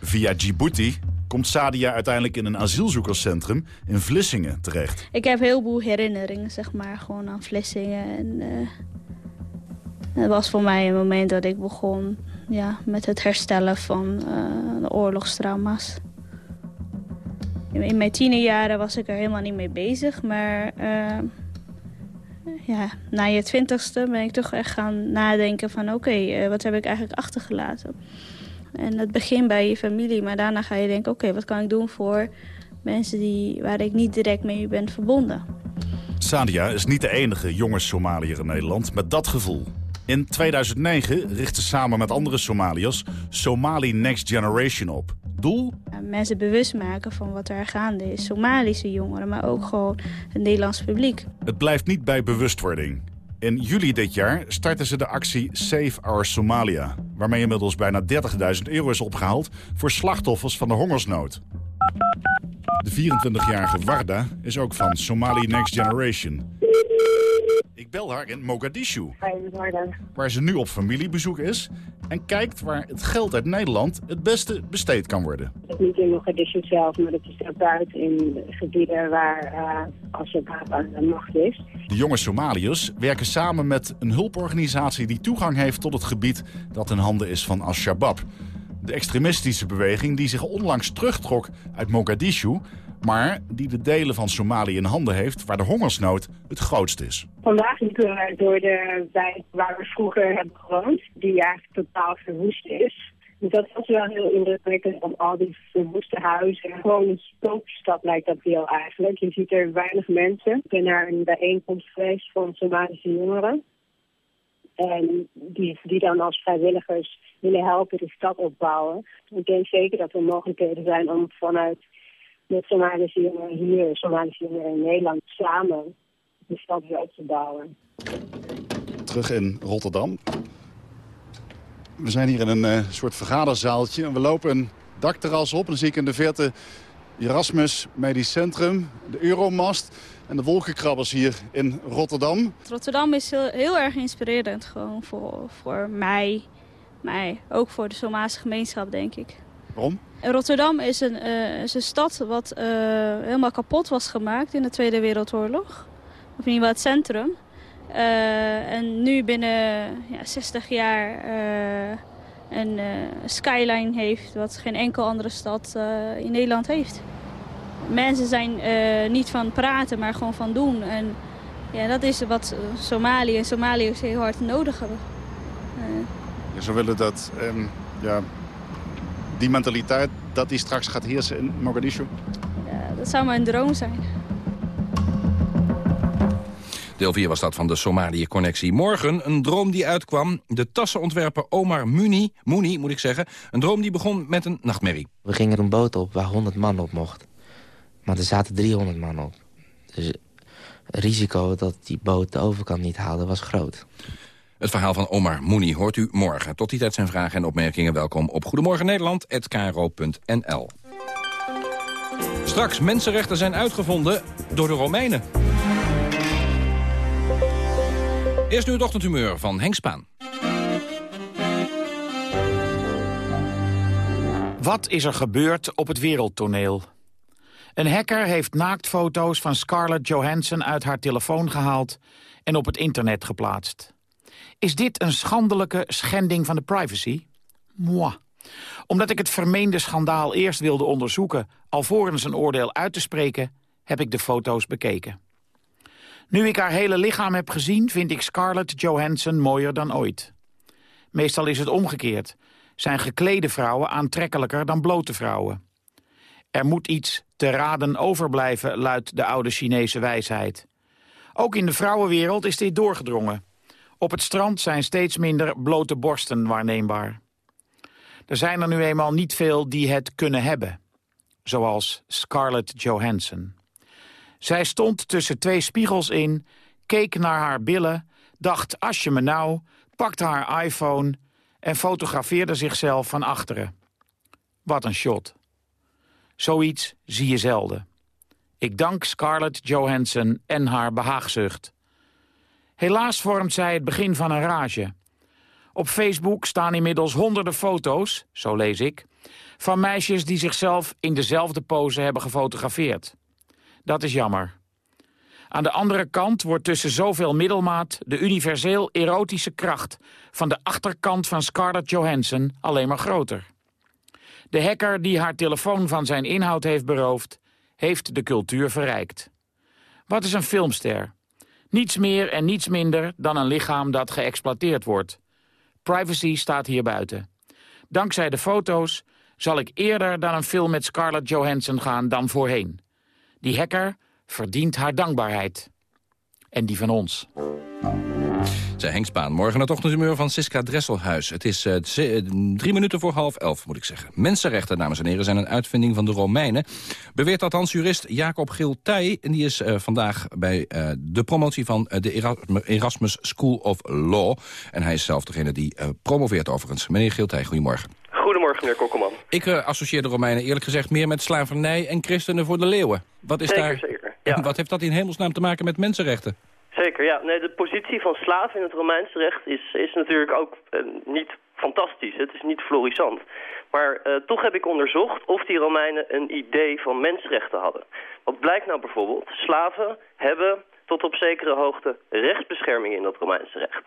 Via Djibouti komt Sadia uiteindelijk in een asielzoekerscentrum in Vlissingen terecht. Ik heb heel veel herinneringen, zeg maar, gewoon aan Vlissingen. En, het was voor mij een moment dat ik begon ja, met het herstellen van de oorlogstrauma's. In mijn tienerjaren was ik er helemaal niet mee bezig. Maar uh, ja, na je twintigste ben ik toch echt gaan nadenken van... oké, uh, wat heb ik eigenlijk achtergelaten? En het begint bij je familie, maar daarna ga je denken... oké, wat kan ik doen voor mensen die, waar ik niet direct mee ben verbonden? Sadia is niet de enige jonge Somaliër in Nederland met dat gevoel. In 2009 richtte samen met andere Somaliërs Somali Next Generation op. Doel? Mensen bewust maken van wat er gaande is. Somalische jongeren, maar ook gewoon het Nederlands publiek. Het blijft niet bij bewustwording. In juli dit jaar starten ze de actie Save Our Somalia... waarmee inmiddels bijna 30.000 euro is opgehaald... voor slachtoffers van de hongersnood. De 24-jarige Warda is ook van Somali Next Generation. Ik bel haar in Mogadishu, waar ze nu op familiebezoek is... en kijkt waar het geld uit Nederland het beste besteed kan worden. Het is niet in Mogadishu zelf, maar het is daarbuiten in gebieden waar uh, Al-Shabaab aan de macht is. De jonge Somaliërs werken samen met een hulporganisatie die toegang heeft tot het gebied dat in handen is van Al-Shabaab. De extremistische beweging die zich onlangs terugtrok uit Mogadishu maar die de delen van Somalië in handen heeft waar de hongersnood het grootst is. Vandaag liepen we door de wijk waar we vroeger hebben gewoond, die eigenlijk totaal verwoest is. Dus dat was wel heel indrukwekkend om al die verwoeste huizen. Gewoon een spookstad lijkt dat heel eigenlijk. Je ziet er weinig mensen. Ik ben naar een bijeenkomst geweest van Somalische jongeren. En die, die dan als vrijwilligers willen helpen de stad opbouwen. Ik denk zeker dat er mogelijkheden zijn om vanuit met Somalische jongeren hier, Somalische jongeren in Nederland, samen de stad weer op te bouwen. Terug in Rotterdam. We zijn hier in een uh, soort vergaderzaaltje en we lopen een dakterras op. En dan zie ik in de verte Erasmus Medisch Centrum, de Euromast en de wolkenkrabbers hier in Rotterdam. Rotterdam is heel, heel erg inspirerend gewoon voor, voor mij, mij, ook voor de Somalische gemeenschap denk ik. Waarom? Rotterdam is een, uh, is een stad wat uh, helemaal kapot was gemaakt in de Tweede Wereldoorlog. Of in ieder geval het centrum. Uh, en nu binnen ja, 60 jaar een skyline heeft wat geen enkel andere stad in Nederland heeft. Mensen zijn niet van praten, maar gewoon van doen. En ja, dat is wat Somalië en Somaliërs heel hard nodig hebben. Ja, ze willen dat um, ja, die mentaliteit dat die straks gaat heersen in Mogadishu? Ja, dat zou mijn droom zijn. Deel 4 was dat van de Somalië-connectie. Morgen een droom die uitkwam. De tassenontwerper Omar Muni, Mouni moet ik zeggen. Een droom die begon met een nachtmerrie. We gingen een boot op waar 100 man op mocht. Maar er zaten 300 man op. Dus het risico dat die boot de overkant niet haalde was groot. Het verhaal van Omar Mooney hoort u morgen. Tot die tijd zijn vragen en opmerkingen welkom op Goedemorgen Nederland@kro.nl. Straks, mensenrechten zijn uitgevonden door de Romeinen. Eerst nu het ochtendhumeur van Henk Spaan. Wat is er gebeurd op het wereldtoneel? Een hacker heeft naaktfoto's van Scarlett Johansson uit haar telefoon gehaald en op het internet geplaatst. Is dit een schandelijke schending van de privacy? Moi. Omdat ik het vermeende schandaal eerst wilde onderzoeken... alvorens een oordeel uit te spreken, heb ik de foto's bekeken. Nu ik haar hele lichaam heb gezien, vind ik Scarlett Johansson mooier dan ooit. Meestal is het omgekeerd. Zijn geklede vrouwen aantrekkelijker dan blote vrouwen. Er moet iets te raden overblijven, luidt de oude Chinese wijsheid. Ook in de vrouwenwereld is dit doorgedrongen. Op het strand zijn steeds minder blote borsten waarneembaar. Er zijn er nu eenmaal niet veel die het kunnen hebben. Zoals Scarlett Johansson. Zij stond tussen twee spiegels in, keek naar haar billen, dacht als je me nou, pakte haar iPhone en fotografeerde zichzelf van achteren. Wat een shot. Zoiets zie je zelden. Ik dank Scarlett Johansson en haar behaagzucht. Helaas vormt zij het begin van een rage. Op Facebook staan inmiddels honderden foto's, zo lees ik... van meisjes die zichzelf in dezelfde pose hebben gefotografeerd. Dat is jammer. Aan de andere kant wordt tussen zoveel middelmaat... de universeel erotische kracht van de achterkant van Scarlett Johansson alleen maar groter. De hacker die haar telefoon van zijn inhoud heeft beroofd... heeft de cultuur verrijkt. Wat is een filmster? Niets meer en niets minder dan een lichaam dat geëxploiteerd wordt. Privacy staat hier buiten. Dankzij de foto's zal ik eerder dan een film met Scarlett Johansson gaan dan voorheen. Die hacker verdient haar dankbaarheid. En die van ons. Zij Henk Spaan. Morgen het ochtendhumeur van Siska Dresselhuis. Het is uh, drie minuten voor half elf, moet ik zeggen. Mensenrechten, dames en heren, zijn een uitvinding van de Romeinen. Beweert althans jurist Jacob Giltij. En die is uh, vandaag bij uh, de promotie van de Erasmus School of Law. En hij is zelf degene die promoveert overigens. Meneer Giltij, goedemorgen. Goedemorgen, meneer Kokkelman. Ik associeer de Romeinen eerlijk gezegd meer met slavernij en christenen voor de leeuwen. Wat is zeker, daar... Zeker, ja. Wat heeft dat in hemelsnaam te maken met mensenrechten? Zeker, ja. Nee, de positie van slaaf in het Romeinse recht is, is natuurlijk ook uh, niet fantastisch. Het is niet florissant. Maar uh, toch heb ik onderzocht of die Romeinen een idee van mensenrechten hadden. Wat blijkt nou bijvoorbeeld? Slaven hebben tot op zekere hoogte rechtsbescherming in dat Romeinse recht.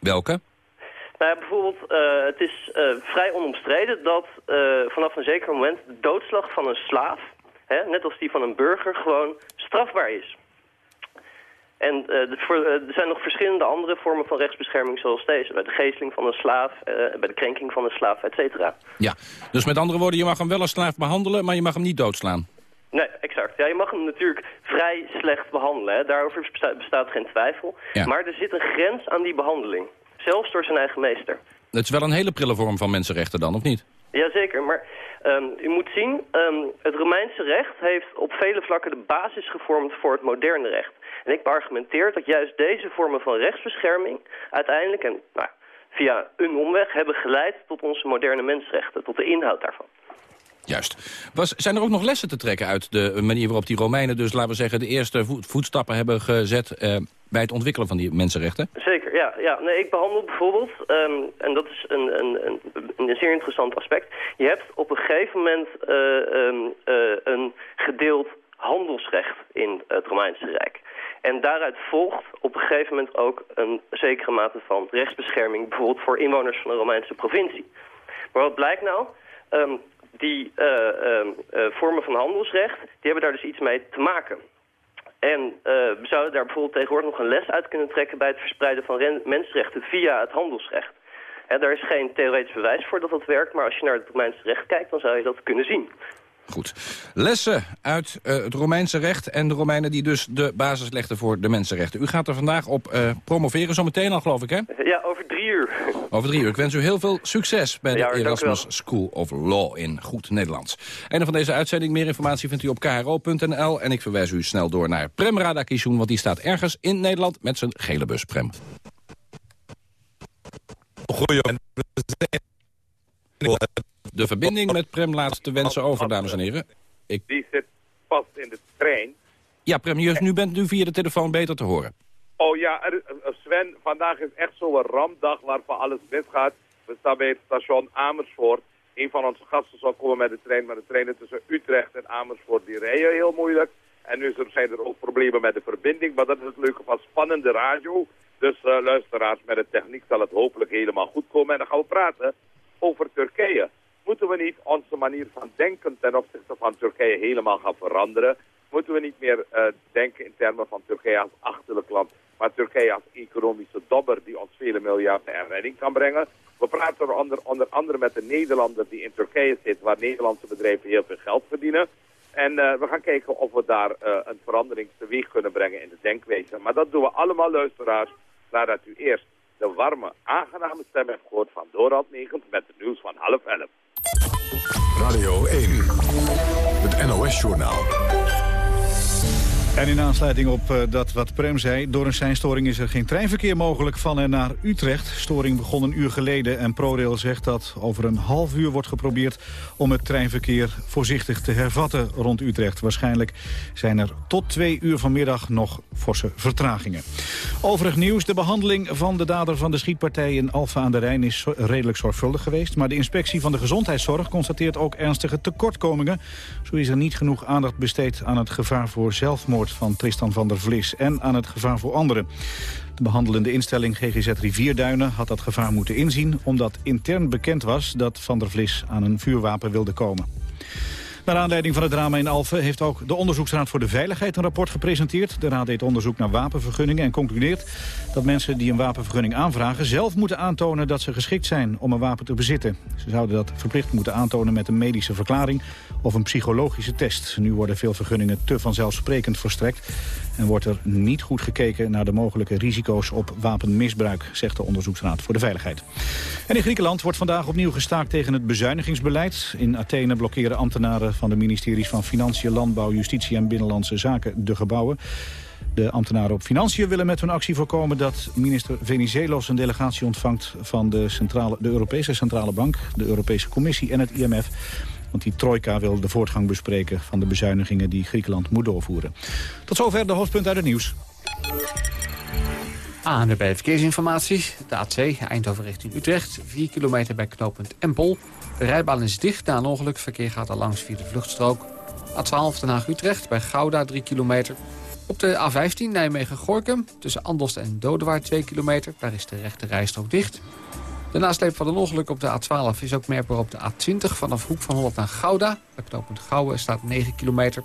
Welke? Nou ja, bijvoorbeeld, uh, het is vrij onomstreden dat vanaf een zeker moment de doodslag van een slaaf, hè, net als die van een burger, gewoon strafbaar is. En voor, uh, er zijn nog verschillende andere vormen van rechtsbescherming zoals deze. Bij de geesteling van een slaaf, uh, bij de krenking van een slaaf, et cetera. Ja, dus met andere woorden, je mag hem wel als slaaf behandelen, maar je mag hem niet doodslaan. Nee, exact. Ja, je mag hem natuurlijk vrij slecht behandelen. Hè. Daarover bestaat, bestaat geen twijfel. Ja. Maar er zit een grens aan die behandeling. Zelfs door zijn eigen meester. Het is wel een hele prille vorm van mensenrechten dan, of niet? Jazeker, maar um, u moet zien, um, het Romeinse recht heeft op vele vlakken de basis gevormd voor het moderne recht. En ik beargumenteer dat juist deze vormen van rechtsbescherming uiteindelijk en nou, via een omweg hebben geleid tot onze moderne mensenrechten, tot de inhoud daarvan. Juist. Was, zijn er ook nog lessen te trekken uit de manier waarop die Romeinen dus, laten we zeggen, de eerste voetstappen hebben gezet uh, bij het ontwikkelen van die mensenrechten? Zeker, ja. ja. Nee, ik behandel bijvoorbeeld, um, en dat is een, een, een, een, zeer interessant aspect, je hebt op een gegeven moment uh, um, uh, een gedeeld handelsrecht in het Romeinse Rijk. En daaruit volgt op een gegeven moment ook een zekere mate van rechtsbescherming... bijvoorbeeld voor inwoners van een Romeinse provincie. Maar wat blijkt nou? Um, die uh, uh, uh, vormen van handelsrecht, die hebben daar dus iets mee te maken. En we zouden daar bijvoorbeeld tegenwoordig nog een les uit kunnen trekken... bij het verspreiden van mensenrechten via het handelsrecht. En daar is geen theoretisch bewijs voor dat dat werkt... maar als je naar het Romeinse recht kijkt, dan zou je dat kunnen zien. Goed. Lessen uit uh, het Romeinse recht en de Romeinen die dus de basis legden voor de mensenrechten. U gaat er vandaag op uh, promoveren, zometeen al geloof ik hè? Ja, over drie uur. Over drie uur. Ik wens u heel veel succes bij de ja, Erasmus School of Law in goed Nederlands. Einde van deze uitzending. Meer informatie vindt u op kro.nl. En ik verwijs u snel door naar Prem Radakishun, want die staat ergens in Nederland met zijn gele bus. Prem. Goeie. De verbinding met Prem laat de wensen over, dames en heren. Ik... Die zit vast in de trein. Ja, Prem, juist nu bent u via de telefoon beter te horen. Oh ja, er, eh, Sven, vandaag is echt zo'n rampdag waarvan alles misgaat. We staan bij het station Amersfoort. Een van onze gasten zal komen met de trein, maar de treinen tussen Utrecht en Amersfoort die rijden heel moeilijk. En nu zijn er ook problemen met de verbinding, maar dat is het leuke van spannende radio. Dus uh, luisteraars, met de techniek zal het hopelijk helemaal goed komen. En dan gaan we praten over Turkije. Moeten we niet onze manier van denken ten opzichte van Turkije helemaal gaan veranderen? Moeten we niet meer uh, denken in termen van Turkije als achterlijk land, maar Turkije als economische dobber die ons vele miljarden en redding kan brengen? We praten onder, onder andere met de Nederlander die in Turkije zit, waar Nederlandse bedrijven heel veel geld verdienen. En uh, we gaan kijken of we daar uh, een verandering teweeg kunnen brengen in de denkwijze. Maar dat doen we allemaal, luisteraars, nadat u eerst de warme, aangename stem hebt gehoord van Dorald Negens met het nieuws van half elf. Radio 1, het NOS-journaal. En in aansluiting op uh, dat wat Prem zei... door een seinstoring is er geen treinverkeer mogelijk van en naar Utrecht. Storing begon een uur geleden en ProRail zegt dat over een half uur wordt geprobeerd... om het treinverkeer voorzichtig te hervatten rond Utrecht. Waarschijnlijk zijn er tot twee uur vanmiddag nog forse vertragingen. Overig nieuws, de behandeling van de dader van de schietpartij in Alfa aan de Rijn... is redelijk zorgvuldig geweest. Maar de inspectie van de gezondheidszorg constateert ook ernstige tekortkomingen. Zo is er niet genoeg aandacht besteed aan het gevaar voor zelfmoord van Tristan van der Vlis en aan het gevaar voor anderen. De behandelende instelling GGZ Rivierduinen had dat gevaar moeten inzien... omdat intern bekend was dat Van der Vlis aan een vuurwapen wilde komen. Naar aanleiding van het drama in Alphen heeft ook de Onderzoeksraad voor de Veiligheid een rapport gepresenteerd. De raad deed onderzoek naar wapenvergunningen en concludeert dat mensen die een wapenvergunning aanvragen zelf moeten aantonen dat ze geschikt zijn om een wapen te bezitten. Ze zouden dat verplicht moeten aantonen met een medische verklaring of een psychologische test. Nu worden veel vergunningen te vanzelfsprekend verstrekt en wordt er niet goed gekeken naar de mogelijke risico's op wapenmisbruik, zegt de Onderzoeksraad voor de Veiligheid. En in Griekenland wordt vandaag opnieuw gestaakt tegen het bezuinigingsbeleid. In Athene blokkeren ambtenaren van de ministeries van Financiën, Landbouw, Justitie en Binnenlandse Zaken de gebouwen. De ambtenaren op Financiën willen met hun actie voorkomen dat minister Venizelos een delegatie ontvangt van de, centrale, de Europese Centrale Bank, de Europese Commissie en het IMF. Want die trojka wil de voortgang bespreken van de bezuinigingen die Griekenland moet doorvoeren. Tot zover de hoofdpunt uit het nieuws. Aan de verkeersinformatie. De A2 Eindhoven richting Utrecht. 4 kilometer bij knooppunt Empel. De rijbaan is dicht na een ongeluk. Verkeer gaat er langs via de vluchtstrook. A12 Den Haag-Utrecht bij Gouda 3 kilometer. Op de A15 Nijmegen-Gorkum tussen Andelst en Dodewaard 2 kilometer. Daar is de rechte rijstrook dicht. De nasleep van een ongeluk op de A12 is ook merkbaar op de A20... vanaf Hoek van Holland naar Gouda. Bij knooppunt staat 9 kilometer.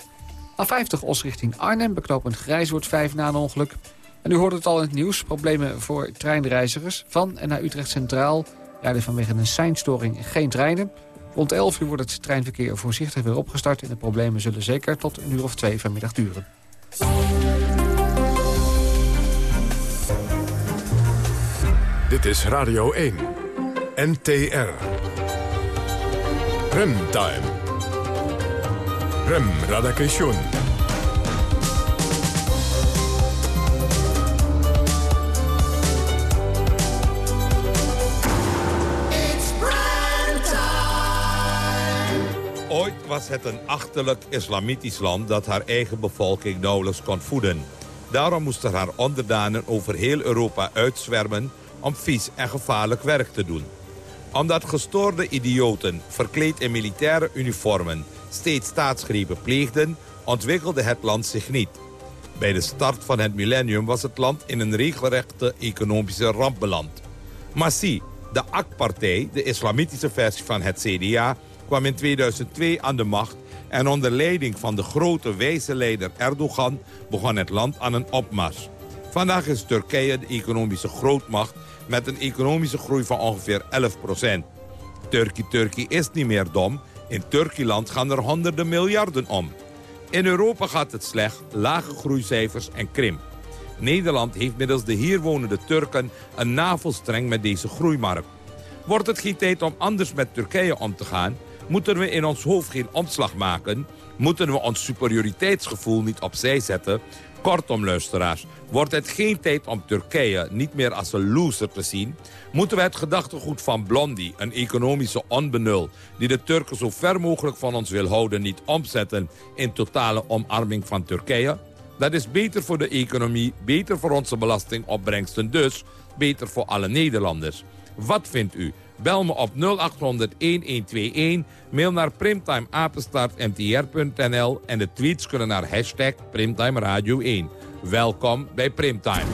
A50 Os richting Arnhem, bij knooppunt Grijs wordt 5 na een ongeluk. En u hoort het al in het nieuws, problemen voor treinreizigers. Van en naar Utrecht Centraal rijden vanwege een seinstoring geen treinen. Rond 11 uur wordt het treinverkeer voorzichtig weer opgestart... en de problemen zullen zeker tot een uur of twee vanmiddag duren. Dit is Radio 1. NTR. Remtime. Rem Radakation. Ooit was het een achterlijk islamitisch land dat haar eigen bevolking nauwelijks kon voeden. Daarom moesten haar onderdanen over heel Europa uitzwermen om vies en gevaarlijk werk te doen. Omdat gestoorde idioten, verkleed in militaire uniformen, steeds staatsgrepen pleegden, ontwikkelde het land zich niet. Bij de start van het millennium was het land in een regelrechte economische ramp beland. Massi, de AK-partij, de islamitische versie van het CDA, kwam in 2002 aan de macht en onder leiding van de grote wijze leider Erdogan begon het land aan een opmars. Vandaag is Turkije de economische grootmacht met een economische groei van ongeveer 11% Turkije Turkije is niet meer dom. In Turkieland gaan er honderden miljarden om. In Europa gaat het slecht, lage groeicijfers en krimp. Nederland heeft middels de hier wonende Turken een navelstreng met deze groeimarkt. Wordt het geen tijd om anders met Turkije om te gaan? Moeten we in ons hoofd geen omslag maken? Moeten we ons superioriteitsgevoel niet opzij zetten? Kortom, luisteraars, wordt het geen tijd om Turkije niet meer als een loser te zien? Moeten we het gedachtegoed van Blondie, een economische onbenul... die de Turken zo ver mogelijk van ons wil houden, niet omzetten... in totale omarming van Turkije? Dat is beter voor de economie, beter voor onze belastingopbrengsten... dus beter voor alle Nederlanders. Wat vindt u? Bel me op 0800-1121, mail naar primtimeapenstaartmtr.nl... en de tweets kunnen naar hashtag Primtime Radio 1. Welkom bij Primtime.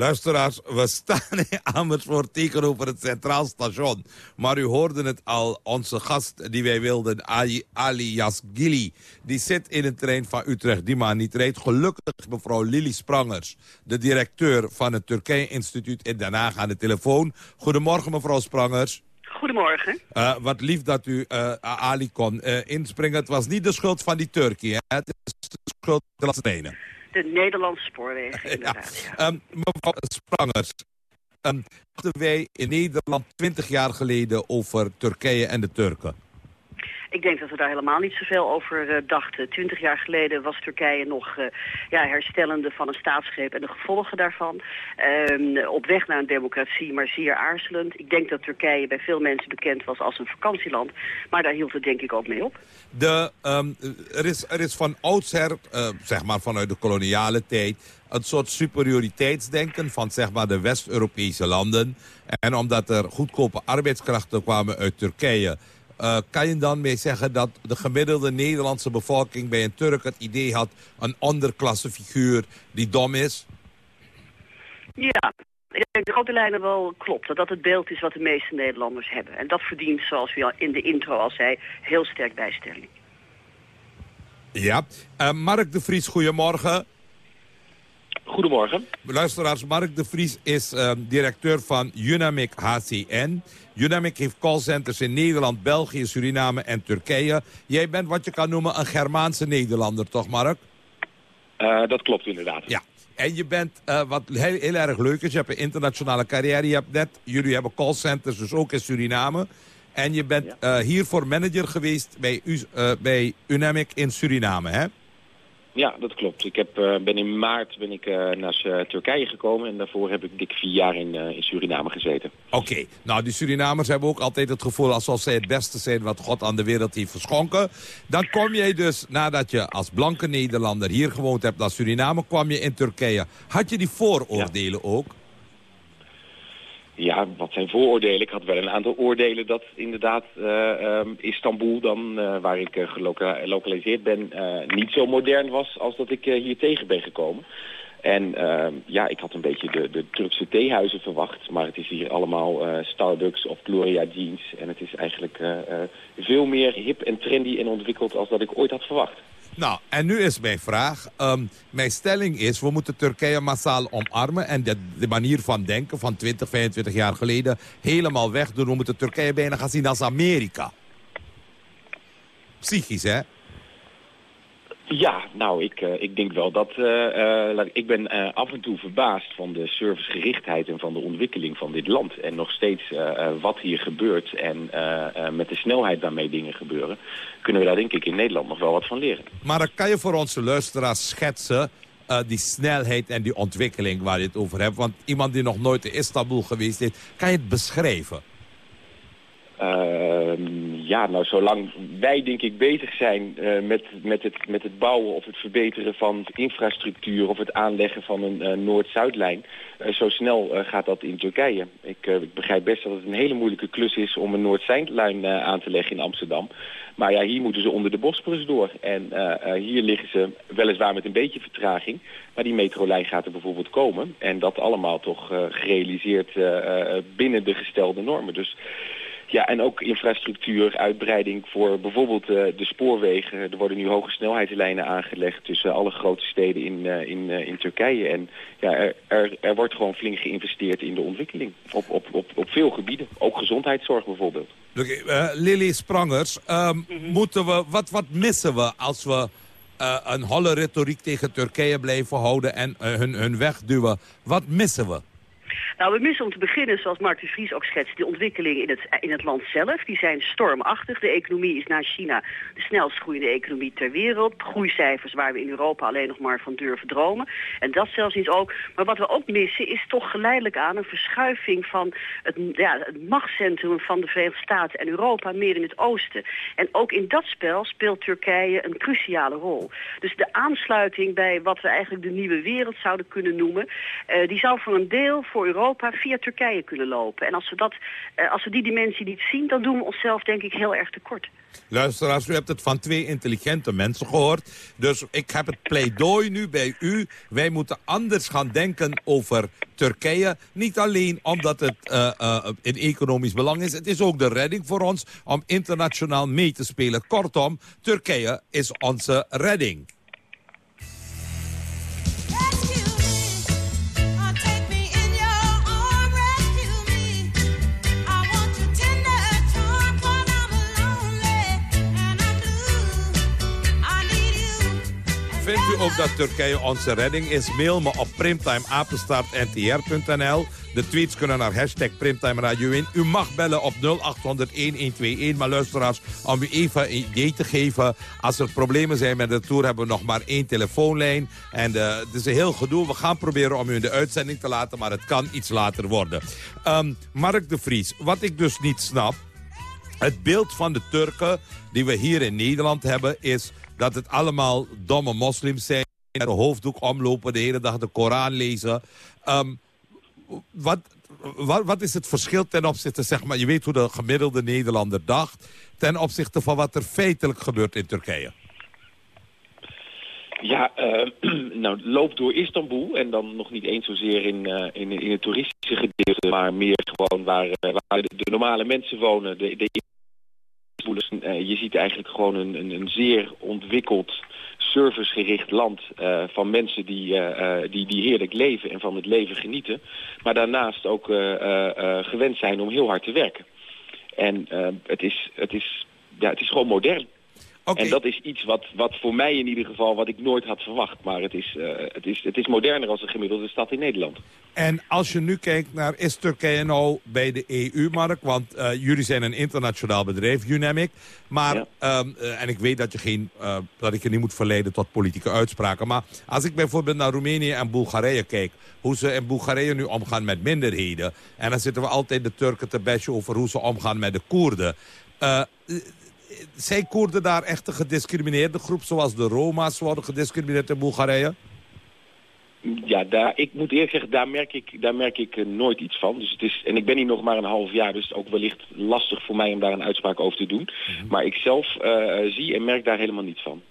Luisteraars, we staan in Amersfoort tegenover het Centraal Station. Maar u hoorde het al, onze gast die wij wilden, Ali, Ali Yasgili... die zit in een trein van Utrecht, die maar niet reed. Gelukkig mevrouw Lili Sprangers, de directeur van het Turkije-instituut in Den Haag aan de telefoon. Goedemorgen mevrouw Sprangers. Goedemorgen. Uh, wat lief dat u uh, Ali kon uh, inspringen. Het was niet de schuld van die Turkie, hè? het is de schuld van de Latijnen de Nederlandse spoorwegen, inderdaad. Ja. Um, mevrouw Sprangers, um, wij in Nederland twintig jaar geleden over Turkije en de Turken? Ik denk dat we daar helemaal niet zoveel over uh, dachten. Twintig jaar geleden was Turkije nog uh, ja, herstellende van een staatsgreep en de gevolgen daarvan. Uh, op weg naar een democratie, maar zeer aarzelend. Ik denk dat Turkije bij veel mensen bekend was als een vakantieland. Maar daar hield het denk ik ook mee op. De, um, er, is, er is van oudsher, uh, zeg maar vanuit de koloniale tijd een soort superioriteitsdenken van zeg maar, de West-Europese landen. En omdat er goedkope arbeidskrachten kwamen uit Turkije... Uh, kan je dan mee zeggen dat de gemiddelde Nederlandse bevolking bij een Turk het idee had... een onderklasse figuur die dom is? Ja, ik denk de grote lijnen wel klopt. Dat dat het beeld is wat de meeste Nederlanders hebben. En dat verdient, zoals u al in de intro al zei, heel sterk bijstelling. Ja. Uh, Mark de Vries, goedemorgen. Goedemorgen. Luisteraars, Mark de Vries is uh, directeur van Unamic HCN. Unamic heeft callcenters in Nederland, België, Suriname en Turkije. Jij bent wat je kan noemen een Germaanse Nederlander, toch Mark? Uh, dat klopt inderdaad. Ja. En je bent, uh, wat heel, heel, erg leuk is, je hebt een internationale carrière. Je hebt net, jullie hebben callcenters, dus ook in Suriname. En je bent ja. uh, hiervoor manager geweest bij, bij Unamic in Suriname, hè? Ja, dat klopt. Ik heb, uh, ben in maart ben ik uh, naar uh, Turkije gekomen en daarvoor heb ik dik vier jaar in, in Suriname gezeten. Oké, okay. nou die Surinamers hebben ook altijd het gevoel alsof zij het beste zijn wat God aan de wereld heeft verschonken. Dan kom jij dus, nadat je als blanke Nederlander hier gewoond hebt naar Suriname, kwam je in Turkije. Had je die vooroordelen ja. ook? Ja, wat zijn vooroordelen? Ik had wel een aantal oordelen dat inderdaad uh, um, Istanbul dan, uh, waar ik uh, gelokaliseerd ben, niet zo modern was als dat ik hier tegen ben gekomen. En ehm, ja, ik had een beetje de, de Turkse theehuizen verwacht, maar het is hier allemaal Starbucks of Gloria Jeans. En het is eigenlijk veel meer hip en trendy en ontwikkeld als dat ik ooit had verwacht. Nou, en nu is mijn vraag. Um, mijn stelling is, we moeten Turkije massaal omarmen... en de, manier van denken van 20, 25 jaar geleden helemaal wegdoen. We moeten Turkije bijna gaan zien als Amerika. Psychisch, hè? Ja, nou, ik, uh, ik denk wel dat... Uh, uh, ik ben af en toe verbaasd van de servicegerichtheid en van de ontwikkeling van dit land. En nog steeds wat hier gebeurt en met de snelheid waarmee dingen gebeuren... kunnen we daar denk ik in Nederland nog wel wat van leren. Maar dan kan je voor onze luisteraars schetsen... die snelheid en die ontwikkeling waar je het over hebt. Want iemand die nog nooit in Istanbul geweest is, kan je het beschrijven? Uh, ja, nou zolang wij denk ik bezig zijn uh, met, met, het, met het bouwen of het verbeteren van infrastructuur of het aanleggen van een uh, Noord-Zuidlijn, zo snel gaat dat in Turkije. Ik, ik, begrijp best dat het een hele moeilijke klus is om een Noord-Zuidlijn aan te leggen in Amsterdam. Maar ja, hier moeten ze onder de Bosporus door. En hier liggen ze weliswaar met een beetje vertraging, maar die metrolijn gaat er bijvoorbeeld komen. En dat allemaal toch gerealiseerd binnen de gestelde normen. Dus ja, en ook infrastructuur, uitbreiding voor bijvoorbeeld uh, de spoorwegen. Er worden nu hoge snelheidslijnen aangelegd tussen alle grote steden in, uh, in, uh, in Turkije. En ja, er, er, er, wordt gewoon flink geïnvesteerd in de ontwikkeling. Op, op, op, op veel gebieden. Ook gezondheidszorg bijvoorbeeld. Lily Sprangers, um, mm -hmm. moeten we, wat, wat missen we als we een holle retoriek tegen Turkije blijven houden en hun, hun wegduwen? Wat missen we? Nou, we missen om te beginnen, zoals Mark de Vries ook schetst, de ontwikkeling in het, in het land zelf. Die zijn stormachtig. De economie is na China de snelst groeiende economie ter wereld. Groeicijfers waar we in Europa alleen nog maar van durven dromen. En dat zelfs niet ook. Maar wat we ook missen is toch geleidelijk aan een verschuiving van het, ja, het machtscentrum van de Verenigde Staten en Europa meer in het oosten. En ook in dat spel speelt Turkije een cruciale rol. Dus de aansluiting bij wat we eigenlijk de nieuwe wereld zouden kunnen noemen, uh, die zou voor een deel voor Europa via Turkije kunnen lopen. En als we, dat, uh, als we die dimensie niet zien, dan doen we onszelf denk ik heel erg tekort. Luisteraars, u hebt het van twee intelligente mensen gehoord. Dus ik heb het pleidooi nu bij u. Wij moeten anders gaan denken over Turkije. Niet alleen omdat het uh, in economisch belang is. Het is ook de redding voor ons om internationaal mee te spelen. Kortom, Turkije is onze redding. Ook dat Turkije onze redding is? Mail me op primtimeapenstaartntr.nl. De tweets kunnen naar hashtag Primtime Radio 1. U mag bellen op 0800-1121. Maar luisteraars, om u even een idee te geven... als er problemen zijn met de tour, hebben we nog maar één telefoonlijn. En uh, het is een heel gedoe. We gaan proberen om u in de uitzending te laten... maar het kan iets later worden. Um, Mark de Vries, wat ik dus niet snap... Het beeld van de Turken die we hier in Nederland hebben... is dat het allemaal domme moslims zijn... een hoofddoek omlopen, de hele dag de Koran lezen. Um, wat, wat, is het verschil ten opzichte, zeg maar... je weet hoe de gemiddelde Nederlander dacht... ten opzichte van wat er feitelijk gebeurt in Turkije? Ja, uh, nou, loop door Istanbul en dan nog niet eens zozeer in, uh, in, in het toeristische gedeelte... maar meer gewoon waar, uh, waar de, de, normale mensen wonen, de, de je ziet eigenlijk gewoon een, een, een zeer ontwikkeld, servicegericht land uh, van mensen die, uh, die, die heerlijk leven en van het leven genieten. Maar daarnaast ook gewend zijn om heel hard te werken. En het, is, het, is, ja, het is gewoon modern. Okay. En dat is iets wat, wat voor mij in ieder geval, wat ik nooit had verwacht. Maar het is, uh, het is, het is moderner als een gemiddelde stad in Nederland. En als je nu kijkt naar, is Turkije nou bij de EU-markt? Want uh, jullie zijn een internationaal bedrijf, Unamic. Maar, ja. um, uh, en ik weet dat, je geen, dat ik je niet moet verleiden tot politieke uitspraken. Maar als ik bijvoorbeeld naar Roemenië en Bulgarije kijk... hoe ze in Bulgarije nu omgaan met minderheden... en dan zitten we altijd de Turken te bashen over hoe ze omgaan met de Koerden zijn Koerden daar echt een gediscrimineerde groep... zoals de Roma's worden gediscrimineerd in Bulgarije? Ja, daar, ik moet eerlijk zeggen, daar merk ik, daar merk ik uh, nooit iets van. Dus het is, en ik ben hier nog maar een half jaar, dus ook wellicht lastig voor mij om daar een uitspraak over te doen. Mm -hmm. Maar ik zelf uh, zie en merk daar helemaal niets van.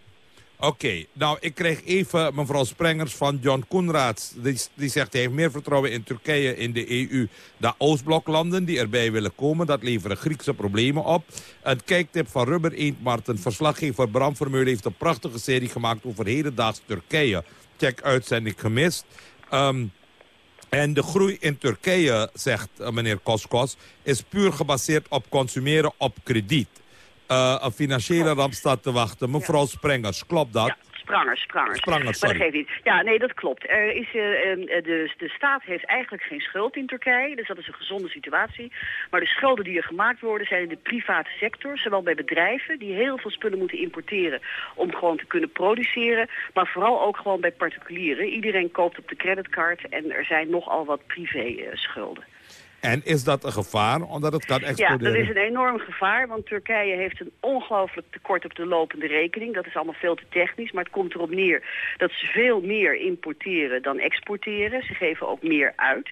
Oké, nou ik kreeg even mevrouw Sprengers van John Koenraads. Die, die zegt hij heeft meer vertrouwen in Turkije in de EU dan Oostbloklanden die erbij willen komen. Dat leveren Griekse problemen op. Een kijktip van Rubber Eend Marten. Verslaggever Bram Vermeulen heeft een prachtige serie gemaakt over hedendaags Turkije. Check uitzending gemist. Um, en de groei in Turkije, zegt uh, meneer Koskos, is puur gebaseerd op consumeren op krediet. Uh, een financiële ramp staat te wachten. Mevrouw. Sprengers, klopt dat? Sprangers, Sprangers. Sprangers, sorry. Maar dat geeft niet. Ja, nee, dat klopt. Er is, uh, de, de staat heeft eigenlijk geen schuld in Turkije, dus dat is een gezonde situatie. Maar de schulden die er gemaakt worden zijn in de private sector, zowel bij bedrijven die heel veel spullen moeten importeren om gewoon te kunnen produceren, maar vooral ook gewoon bij particulieren. Iedereen koopt op de creditcard en er zijn nogal wat privé schulden. En is dat een gevaar, omdat het kan exploderen? Ja, dat is een enorm gevaar, want Turkije heeft een ongelooflijk tekort op de lopende rekening. Dat is allemaal veel te technisch, maar het komt erop neer dat ze veel meer importeren dan exporteren. Ze geven ook meer uit.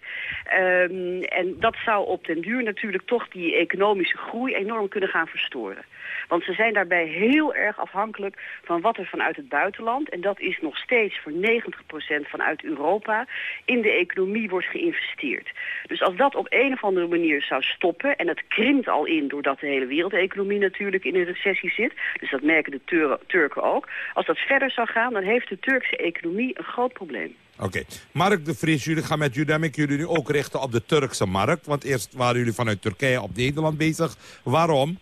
Um, en dat zou op den duur natuurlijk toch die economische groei enorm kunnen gaan verstoren. Want ze zijn daarbij heel erg afhankelijk van wat er vanuit het buitenland... en dat is nog steeds voor 90% vanuit Europa... in de economie wordt geïnvesteerd. Dus als dat op een of andere manier zou stoppen... en het krimpt al in doordat de hele wereldeconomie natuurlijk in een recessie zit... dus dat merken de Tur Turken ook. Als dat verder zou gaan, dan heeft de Turkse economie een groot probleem. Oké. Mark de Vries, jullie gaan met Udemic jullie nu ook richten op de Turkse markt. Want eerst waren jullie vanuit Turkije op Nederland bezig. Waarom?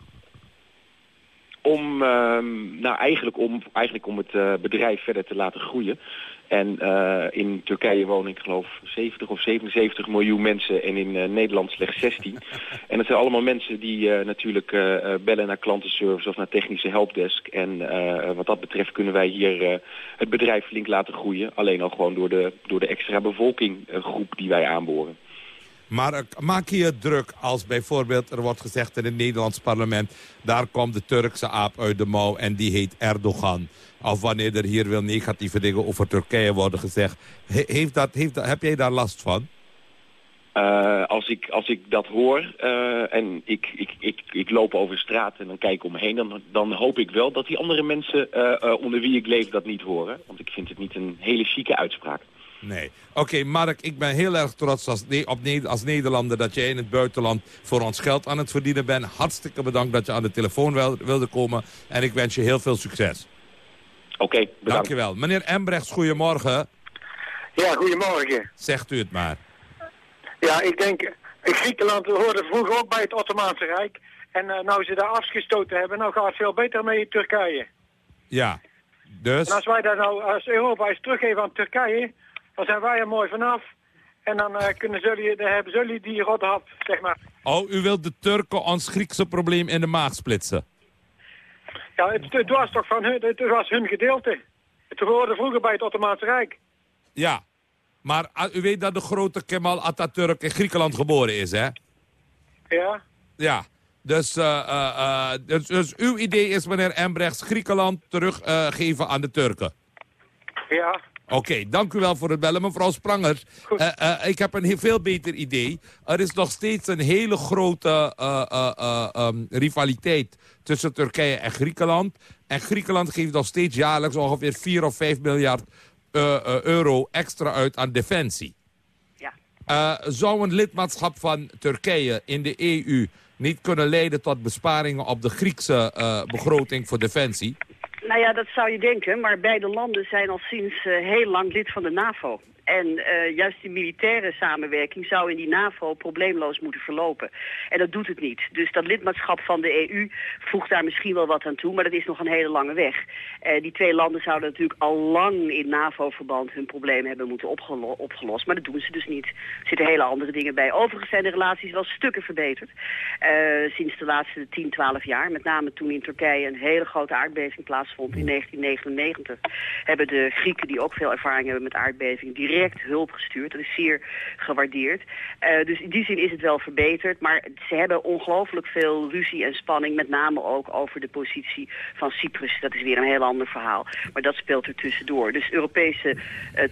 Om, uh, nou eigenlijk om, eigenlijk om het uh, bedrijf verder te laten groeien. En eh, in Turkije wonen, ik geloof, 70 of 77 miljoen mensen en in eh, Nederland slechts 16. En het zijn allemaal mensen die eh, natuurlijk eh, eh, bellen naar klantenservice of naar technische helpdesk. En eh, wat dat betreft kunnen wij hier eh, het bedrijf flink laten groeien. Alleen al gewoon door de, door de extra bevolkinggroep die wij aanboren. Maar eh, maak je druk als bijvoorbeeld er wordt gezegd in het Nederlands parlement... daar komt de Turkse aap uit de mouw en die heet Erdogan. Of wanneer er hier wel negatieve dingen over Turkije worden gezegd. He- heeft dat, heeft dat, heb jij daar last van? Eh, als, ik, als ik dat hoor eh, en ik, ik, ik, ik loop over straat en dan kijk ik om me heen... dan, dan hoop ik wel dat die andere mensen onder wie ik leef dat niet horen. Want ik vind het niet een hele chique uitspraak. Nee. Oké, Mark, ik ben heel erg trots als, op als Nederlander... dat jij in het buitenland voor ons geld aan het verdienen bent. Hartstikke bedankt dat je aan de telefoon wilde komen. En ik wens je heel veel succes. Oké, bedankt. Dankjewel. Meneer Embrechts, goedemorgen. Ja, goedemorgen. Zegt u het maar. Ja, ik denk, Griekenland hoorde vroeger ook bij het Ottomaanse Rijk. En eh, nou ze daar afgestoten hebben, nou gaat het veel beter mee in Turkije. Ja. Dus? En als wij daar nou, als Europa eens teruggeven aan Turkije, dan zijn wij er mooi vanaf. En dan, eh, kunnen jullie, dan hebben jullie die rothap, zeg maar. Oh, u wilt de Turken ons Griekse probleem in de maag splitsen? Ja, het, het was toch van hun, het was hun gedeelte. Het hoorde vroeger bij het Ottomaanse Rijk. Ja. Maar ah, u weet dat de grote Kemal Atatürk in Griekenland geboren is, hè? Ja. Ja. Dus, eh, eh, dus, dus uw idee is, meneer Embrechts, Griekenland teruggeven aan de Turken? Ja. Oké, dank u wel voor het bellen. Mevrouw Sprangers, eh, eh, ik heb een heel veel beter idee. Er is nog steeds een hele grote eh, eh, eh, ehm, rivaliteit tussen Turkije en Griekenland. En Griekenland geeft nog steeds jaarlijks ongeveer 4 of 5 miljard euro extra uit aan defensie. Ja. Zou een lidmaatschap van Turkije in de EU niet kunnen leiden tot besparingen op de Griekse begroting voor defensie? Nou ja, dat zou je denken, maar beide landen zijn al sinds eh, heel lang lid van de NAVO. En eh, juist die militaire samenwerking zou in die NAVO probleemloos moeten verlopen. En dat doet het niet. Dus dat lidmaatschap van de EU voegt daar misschien wel wat aan toe, maar dat is nog een hele lange weg. Eh, die twee landen zouden natuurlijk al lang in NAVO-verband hun problemen hebben moeten opgelo- opgelost, maar dat doen ze dus niet. Er zitten hele andere dingen bij. Overigens zijn de relaties wel stukken verbeterd eh, sinds de laatste 10, 12 jaar. Met name toen in Turkije een hele grote aardbeving plaatsvond in 1999. Hebben de Grieken, die ook veel ervaring hebben met aardbevingen, direct hulp gestuurd. Dat is zeer gewaardeerd. Eh, dus in die zin is het wel verbeterd. Maar ze hebben ongelooflijk veel ruzie en spanning. Met name ook over de positie van Cyprus. Dat is weer een heel ander verhaal. Maar dat speelt er tussendoor. Dus Europese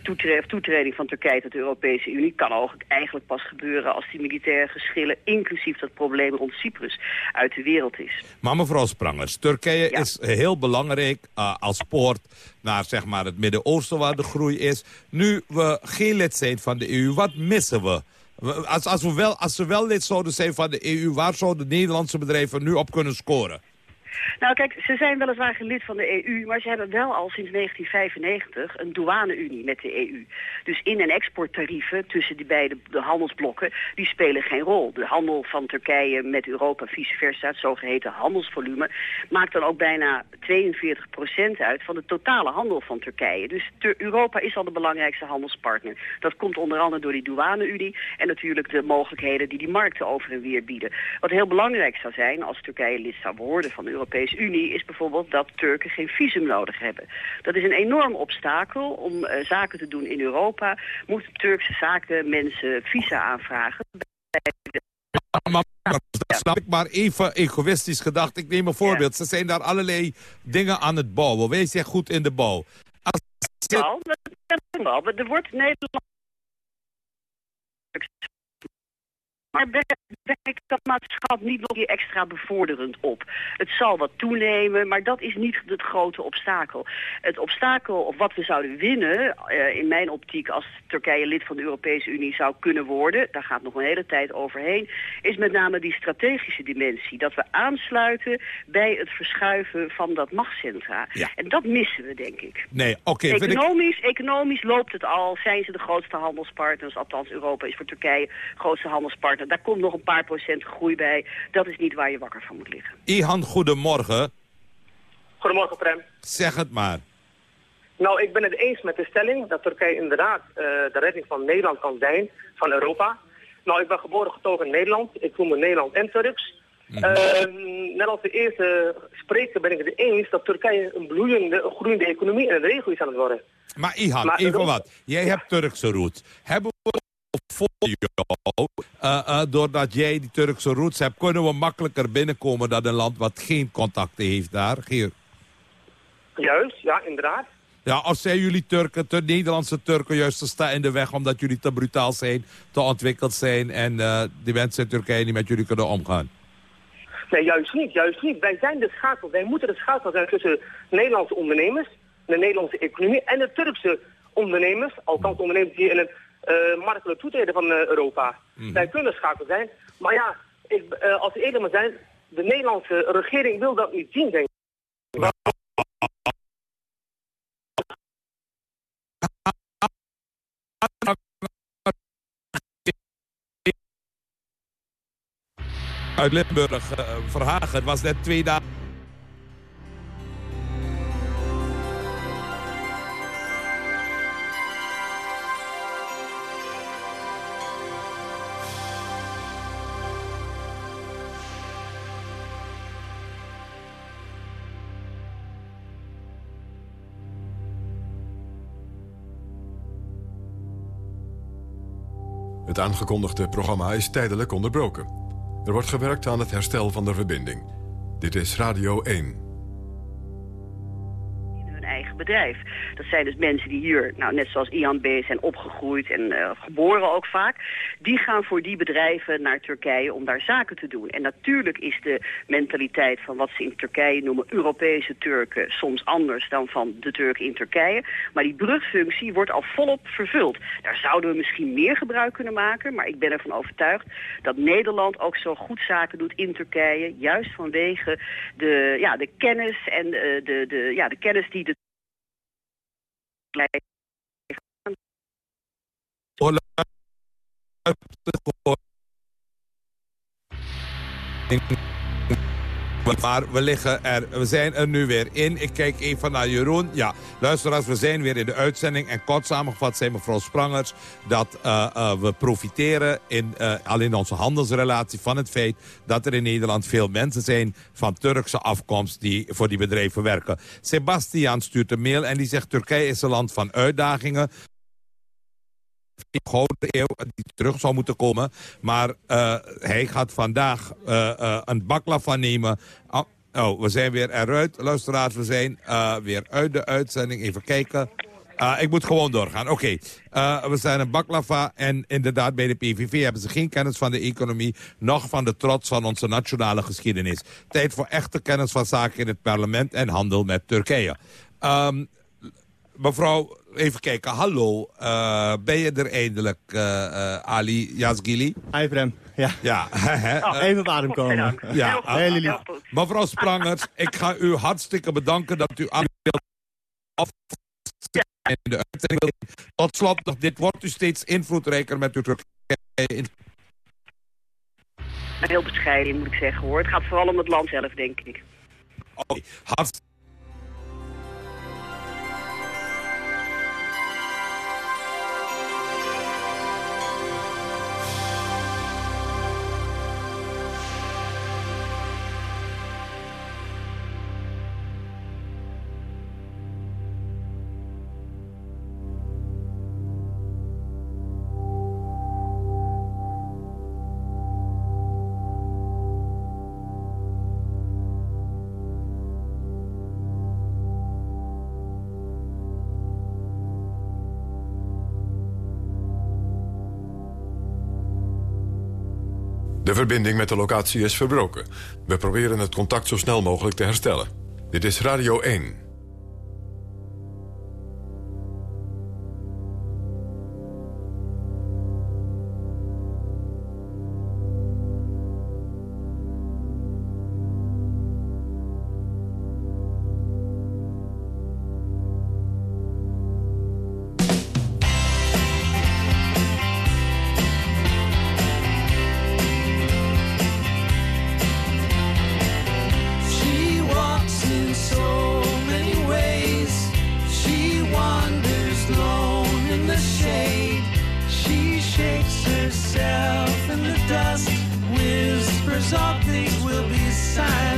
toetre- of toetreding van Turkije tot de Europese Unie kan ook eigenlijk pas gebeuren als die militaire geschillen, inclusief dat probleem rond Cyprus, uit de wereld is. Maar mevrouw Sprangers, Turkije is heel belangrijk eh, als poort naar zeg maar, het Midden-Oosten waar de groei is. Nu we geen lid zijn van de EU, wat missen we? Als, als, we wel, als ze wel lid zouden zijn van de EU, waar zouden Nederlandse bedrijven nu op kunnen scoren? Nou kijk, ze zijn weliswaar geen lid van de EU, maar ze hebben wel al sinds 1995 een douane-unie met de EU. Dus in- en exporttarieven tussen die beide de handelsblokken, die spelen geen rol. De handel van Turkije met Europa, vice versa, het zogeheten handelsvolume, maakt dan ook bijna 42% uit van de totale handel van Turkije. Dus Europa is al de belangrijkste handelspartner. Dat komt onder andere door die douane-unie en natuurlijk de mogelijkheden die die markten over en weer bieden. Wat heel belangrijk zou zijn als Turkije lid zou worden van de Europese Unie, is bijvoorbeeld dat Turken geen visum nodig hebben. Dat is een enorm obstakel om eh, zaken te doen in Europa. Moeten Turkse zaken mensen visa aanvragen. Maar, dat snap ik maar even egoïstisch gedacht. Ik neem een voorbeeld. Ze zijn daar allerlei dingen aan het bouwen. Wij zijn goed in de bouw. Als maar Er wordt Nederland... Maar werkt dat maatschappij niet nog extra bevorderend op? Het zal wat toenemen, maar dat is niet het grote obstakel. Het obstakel, of wat we zouden winnen, eh, in mijn optiek, als Turkije lid van de Europese Unie zou kunnen worden, daar gaat nog een hele tijd overheen, is met name die strategische dimensie. Dat we aansluiten bij het verschuiven van dat machtscentra. En dat missen we, denk ik. Nee, oké. vind ik- Economisch, economisch loopt het al. Zijn ze de grootste handelspartners? Althans, Europa is voor Turkije grootste handelspartner. Daar komt nog een paar procent groei bij. Dat is niet waar je wakker van moet liggen. Ihan, goedemorgen. Goedemorgen, Prem. Zeg het maar. Nou, ik ben het eens met de stelling dat Turkije inderdaad uh, de redding van Nederland kan zijn, van Europa. Nou, ik ben geboren getogen in Nederland. Ik voel me Nederland en Turks. Mm net als de eerste spreker ben ik het eens dat Turkije een bloeiende, een groeiende economie en een regio is aan het worden. Maar Ihan, maar even wat. Jij hebt Turkse roots. Hebben we voor jou, uh, uh, doordat jij die Turkse roots hebt, kunnen we makkelijker binnenkomen dan een land wat geen contacten heeft daar, Geer? Juist, ja, inderdaad. Ja, als zijn jullie Turken, de Nederlandse Turken, juist te staan in de weg... omdat jullie te brutaal zijn, te ontwikkeld zijn... en uh, die mensen in Turkije niet met jullie kunnen omgaan? Nee, juist niet, juist niet. Wij zijn de schakel, wij moeten de schakel zijn tussen Nederlandse ondernemers... de Nederlandse economie en de Turkse ondernemers... althans ondernemers die in het uh, marktelijk toetreden van uh, Europa. Mm. Wij kunnen schakel zijn, maar ja, ik, uh, als we eerlijk maar zijn... de Nederlandse regering wil dat niet zien, denk ik. Uit Limburg, uh, Verhagen, was net twee dagen... Het aangekondigde programma is tijdelijk onderbroken. Er wordt gewerkt aan het herstel van de verbinding. Dit is Radio 1 bedrijf. Dat zijn dus mensen die hier, nou, net zoals Ian B. zijn opgegroeid en uh, geboren ook vaak. Die gaan voor die bedrijven naar Turkije om daar zaken te doen. En natuurlijk is de mentaliteit van wat ze in Turkije noemen Europese Turken soms anders dan van de Turken in Turkije. Maar die brugfunctie wordt al volop vervuld. Daar zouden we misschien meer gebruik kunnen maken, maar ik ben ervan overtuigd dat Nederland ook zo goed zaken doet in Turkije, juist vanwege de, ja, de kennis en de, de, de, ja, de kennis die de Hola. Maar we, liggen er, we zijn er nu weer in. Ik kijk even naar Jeroen. Ja, luisteraars, we zijn weer in de uitzending. En kort samengevat zei mevrouw Sprangers... dat uh, uh, we profiteren in, uh, al in onze handelsrelatie van het feit... dat er in Nederland veel mensen zijn van Turkse afkomst... die voor die bedrijven werken. Sebastian stuurt een mail en die zegt... Turkije is een land van uitdagingen grote eeuw die terug zou moeten komen. Maar uh, hij gaat vandaag uh, uh, een baklava nemen. Oh, oh, we zijn weer eruit, luisteraars. We zijn weer uit de uitzending. Even kijken. ik moet gewoon doorgaan. Oké, we zijn een baklava en inderdaad bij de PVV hebben ze geen kennis van de economie... nog van de trots van onze nationale geschiedenis. Tijd voor echte kennis van zaken in het parlement en handel met Turkije. Um, mevrouw even kijken. Hallo, uh, ben je er eindelijk, uh, uh, Ali Yazgili? Hi Prem, ja. ja. oh, even op adem komen. Ja, hele lief. Mevrouw Sprangers, ik ga u hartstikke bedanken dat u aan af in de uitzending. Tot slot, dit wordt u steeds invloedrijker met uw Turkije. Heel bescheiden moet ik zeggen hoor. Het gaat vooral om het land zelf, denk ik. Oké, okay. hartstikke De verbinding met de locatie is verbroken. We proberen het contact zo snel mogelijk te herstellen. Dit is Radio 1. some things will be signed.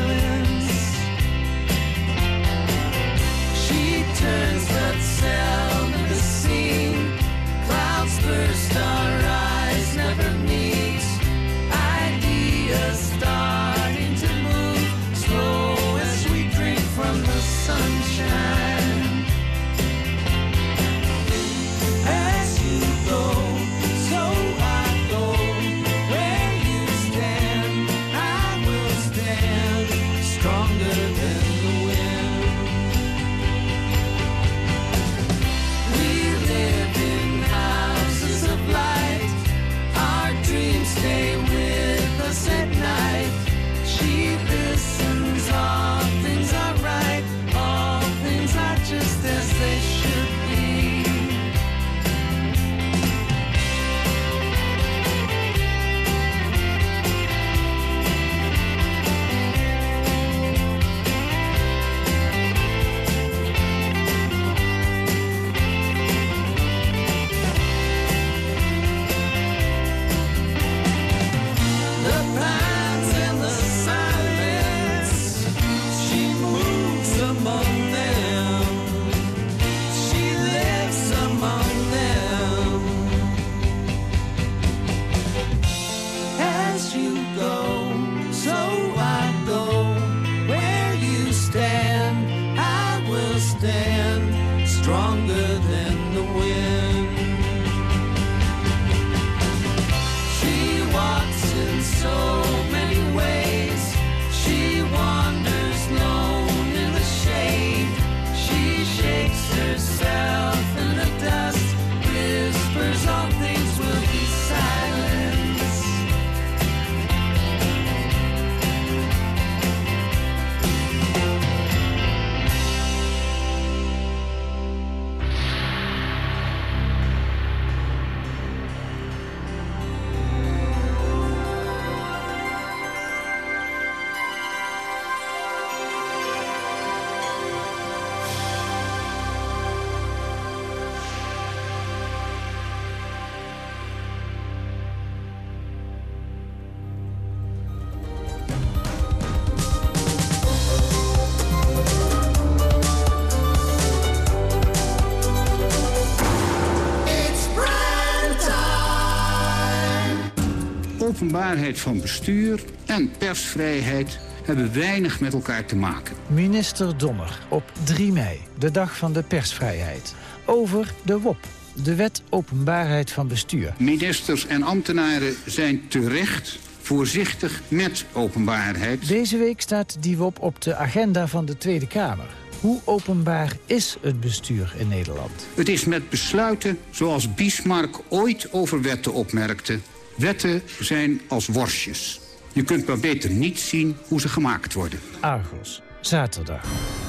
Openbaarheid van bestuur en persvrijheid hebben weinig met elkaar te maken. Minister Donner op 3 mei, de dag van de persvrijheid. Over de WOP, de wet openbaarheid van bestuur. Ministers en ambtenaren zijn terecht voorzichtig met openbaarheid. Deze week staat die WOP op de agenda van de Tweede Kamer. Hoe openbaar is het bestuur in Nederland? Het is met besluiten zoals Bismarck ooit over wetten opmerkte. Wetten zijn als worstjes. Je kunt maar beter niet zien hoe ze gemaakt worden. Argos, zaterdag.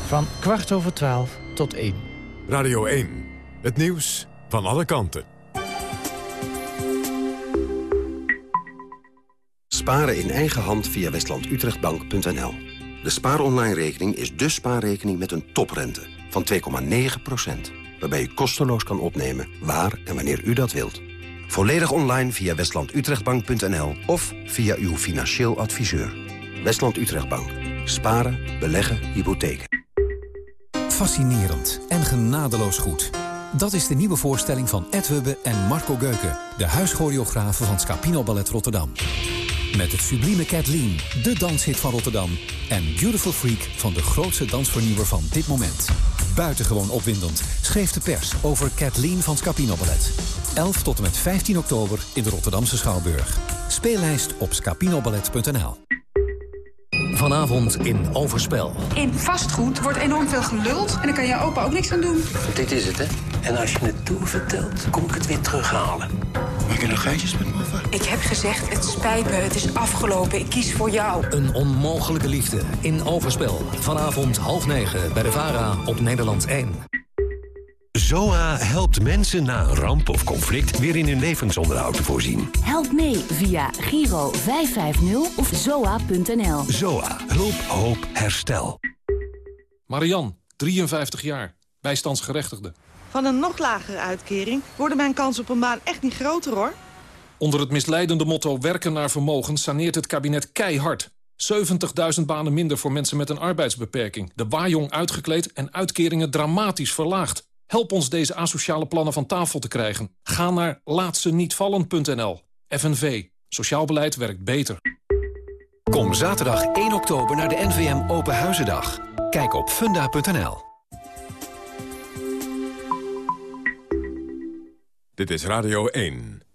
Van kwart over twaalf tot één. Radio 1. Het nieuws van alle kanten. Sparen in eigen hand via westlandutrechtbank.nl. De spaaronline-rekening is de spaarrekening met een toprente van 2,9%. Waarbij u kosteloos kan opnemen waar en wanneer u dat wilt. Volledig online via westlandutrechtbank.nl of via uw financieel adviseur. Westland Utrechtbank. Sparen, beleggen, hypotheken. Fascinerend en genadeloos goed. Dat is de nieuwe voorstelling van Ed Hubbe en Marco Geuken... de huischoreografen van Scapino Ballet Rotterdam. Met het sublieme Kathleen, de danshit van Rotterdam... en Beautiful Freak van de grootste dansvernieuwer van dit moment. Buitengewoon opwindend schreef de pers over Kathleen van Scapino Ballet. 11 tot en met 15 oktober in de Rotterdamse Schouwburg. Speellijst op scapinoballet.nl Vanavond in Overspel. In vastgoed wordt enorm veel geluld en daar kan je opa ook niks aan doen. Dit is het, hè? En als je het doorvertelt, kom ik het weer terughalen. Maak je nog geitjes met mama? Ik heb gezegd, het spijt me, het is afgelopen, ik kies voor jou. Een onmogelijke liefde in Overspel. Vanavond half negen bij de VARA op Nederland 1. ZOA helpt mensen na een ramp of conflict weer in hun levensonderhoud te voorzien. Help mee via Giro 550 of zoa.nl. ZOA. Hulp, hoop, herstel. Marian, 53 jaar. Bijstandsgerechtigde. Van een nog lagere uitkering worden mijn kansen op een baan echt niet groter, hoor. Onder het misleidende motto werken naar vermogen saneert het kabinet keihard. 70.000 banen minder voor mensen met een arbeidsbeperking. De waaijong uitgekleed en uitkeringen dramatisch verlaagd. Help ons deze asociale plannen van tafel te krijgen. Ga naar laatstenietvallen.nl. FNV. Sociaal beleid werkt beter. Kom zaterdag 1 oktober naar de NVM Open Huizendag. Kijk op funda.nl. Dit is Radio 1.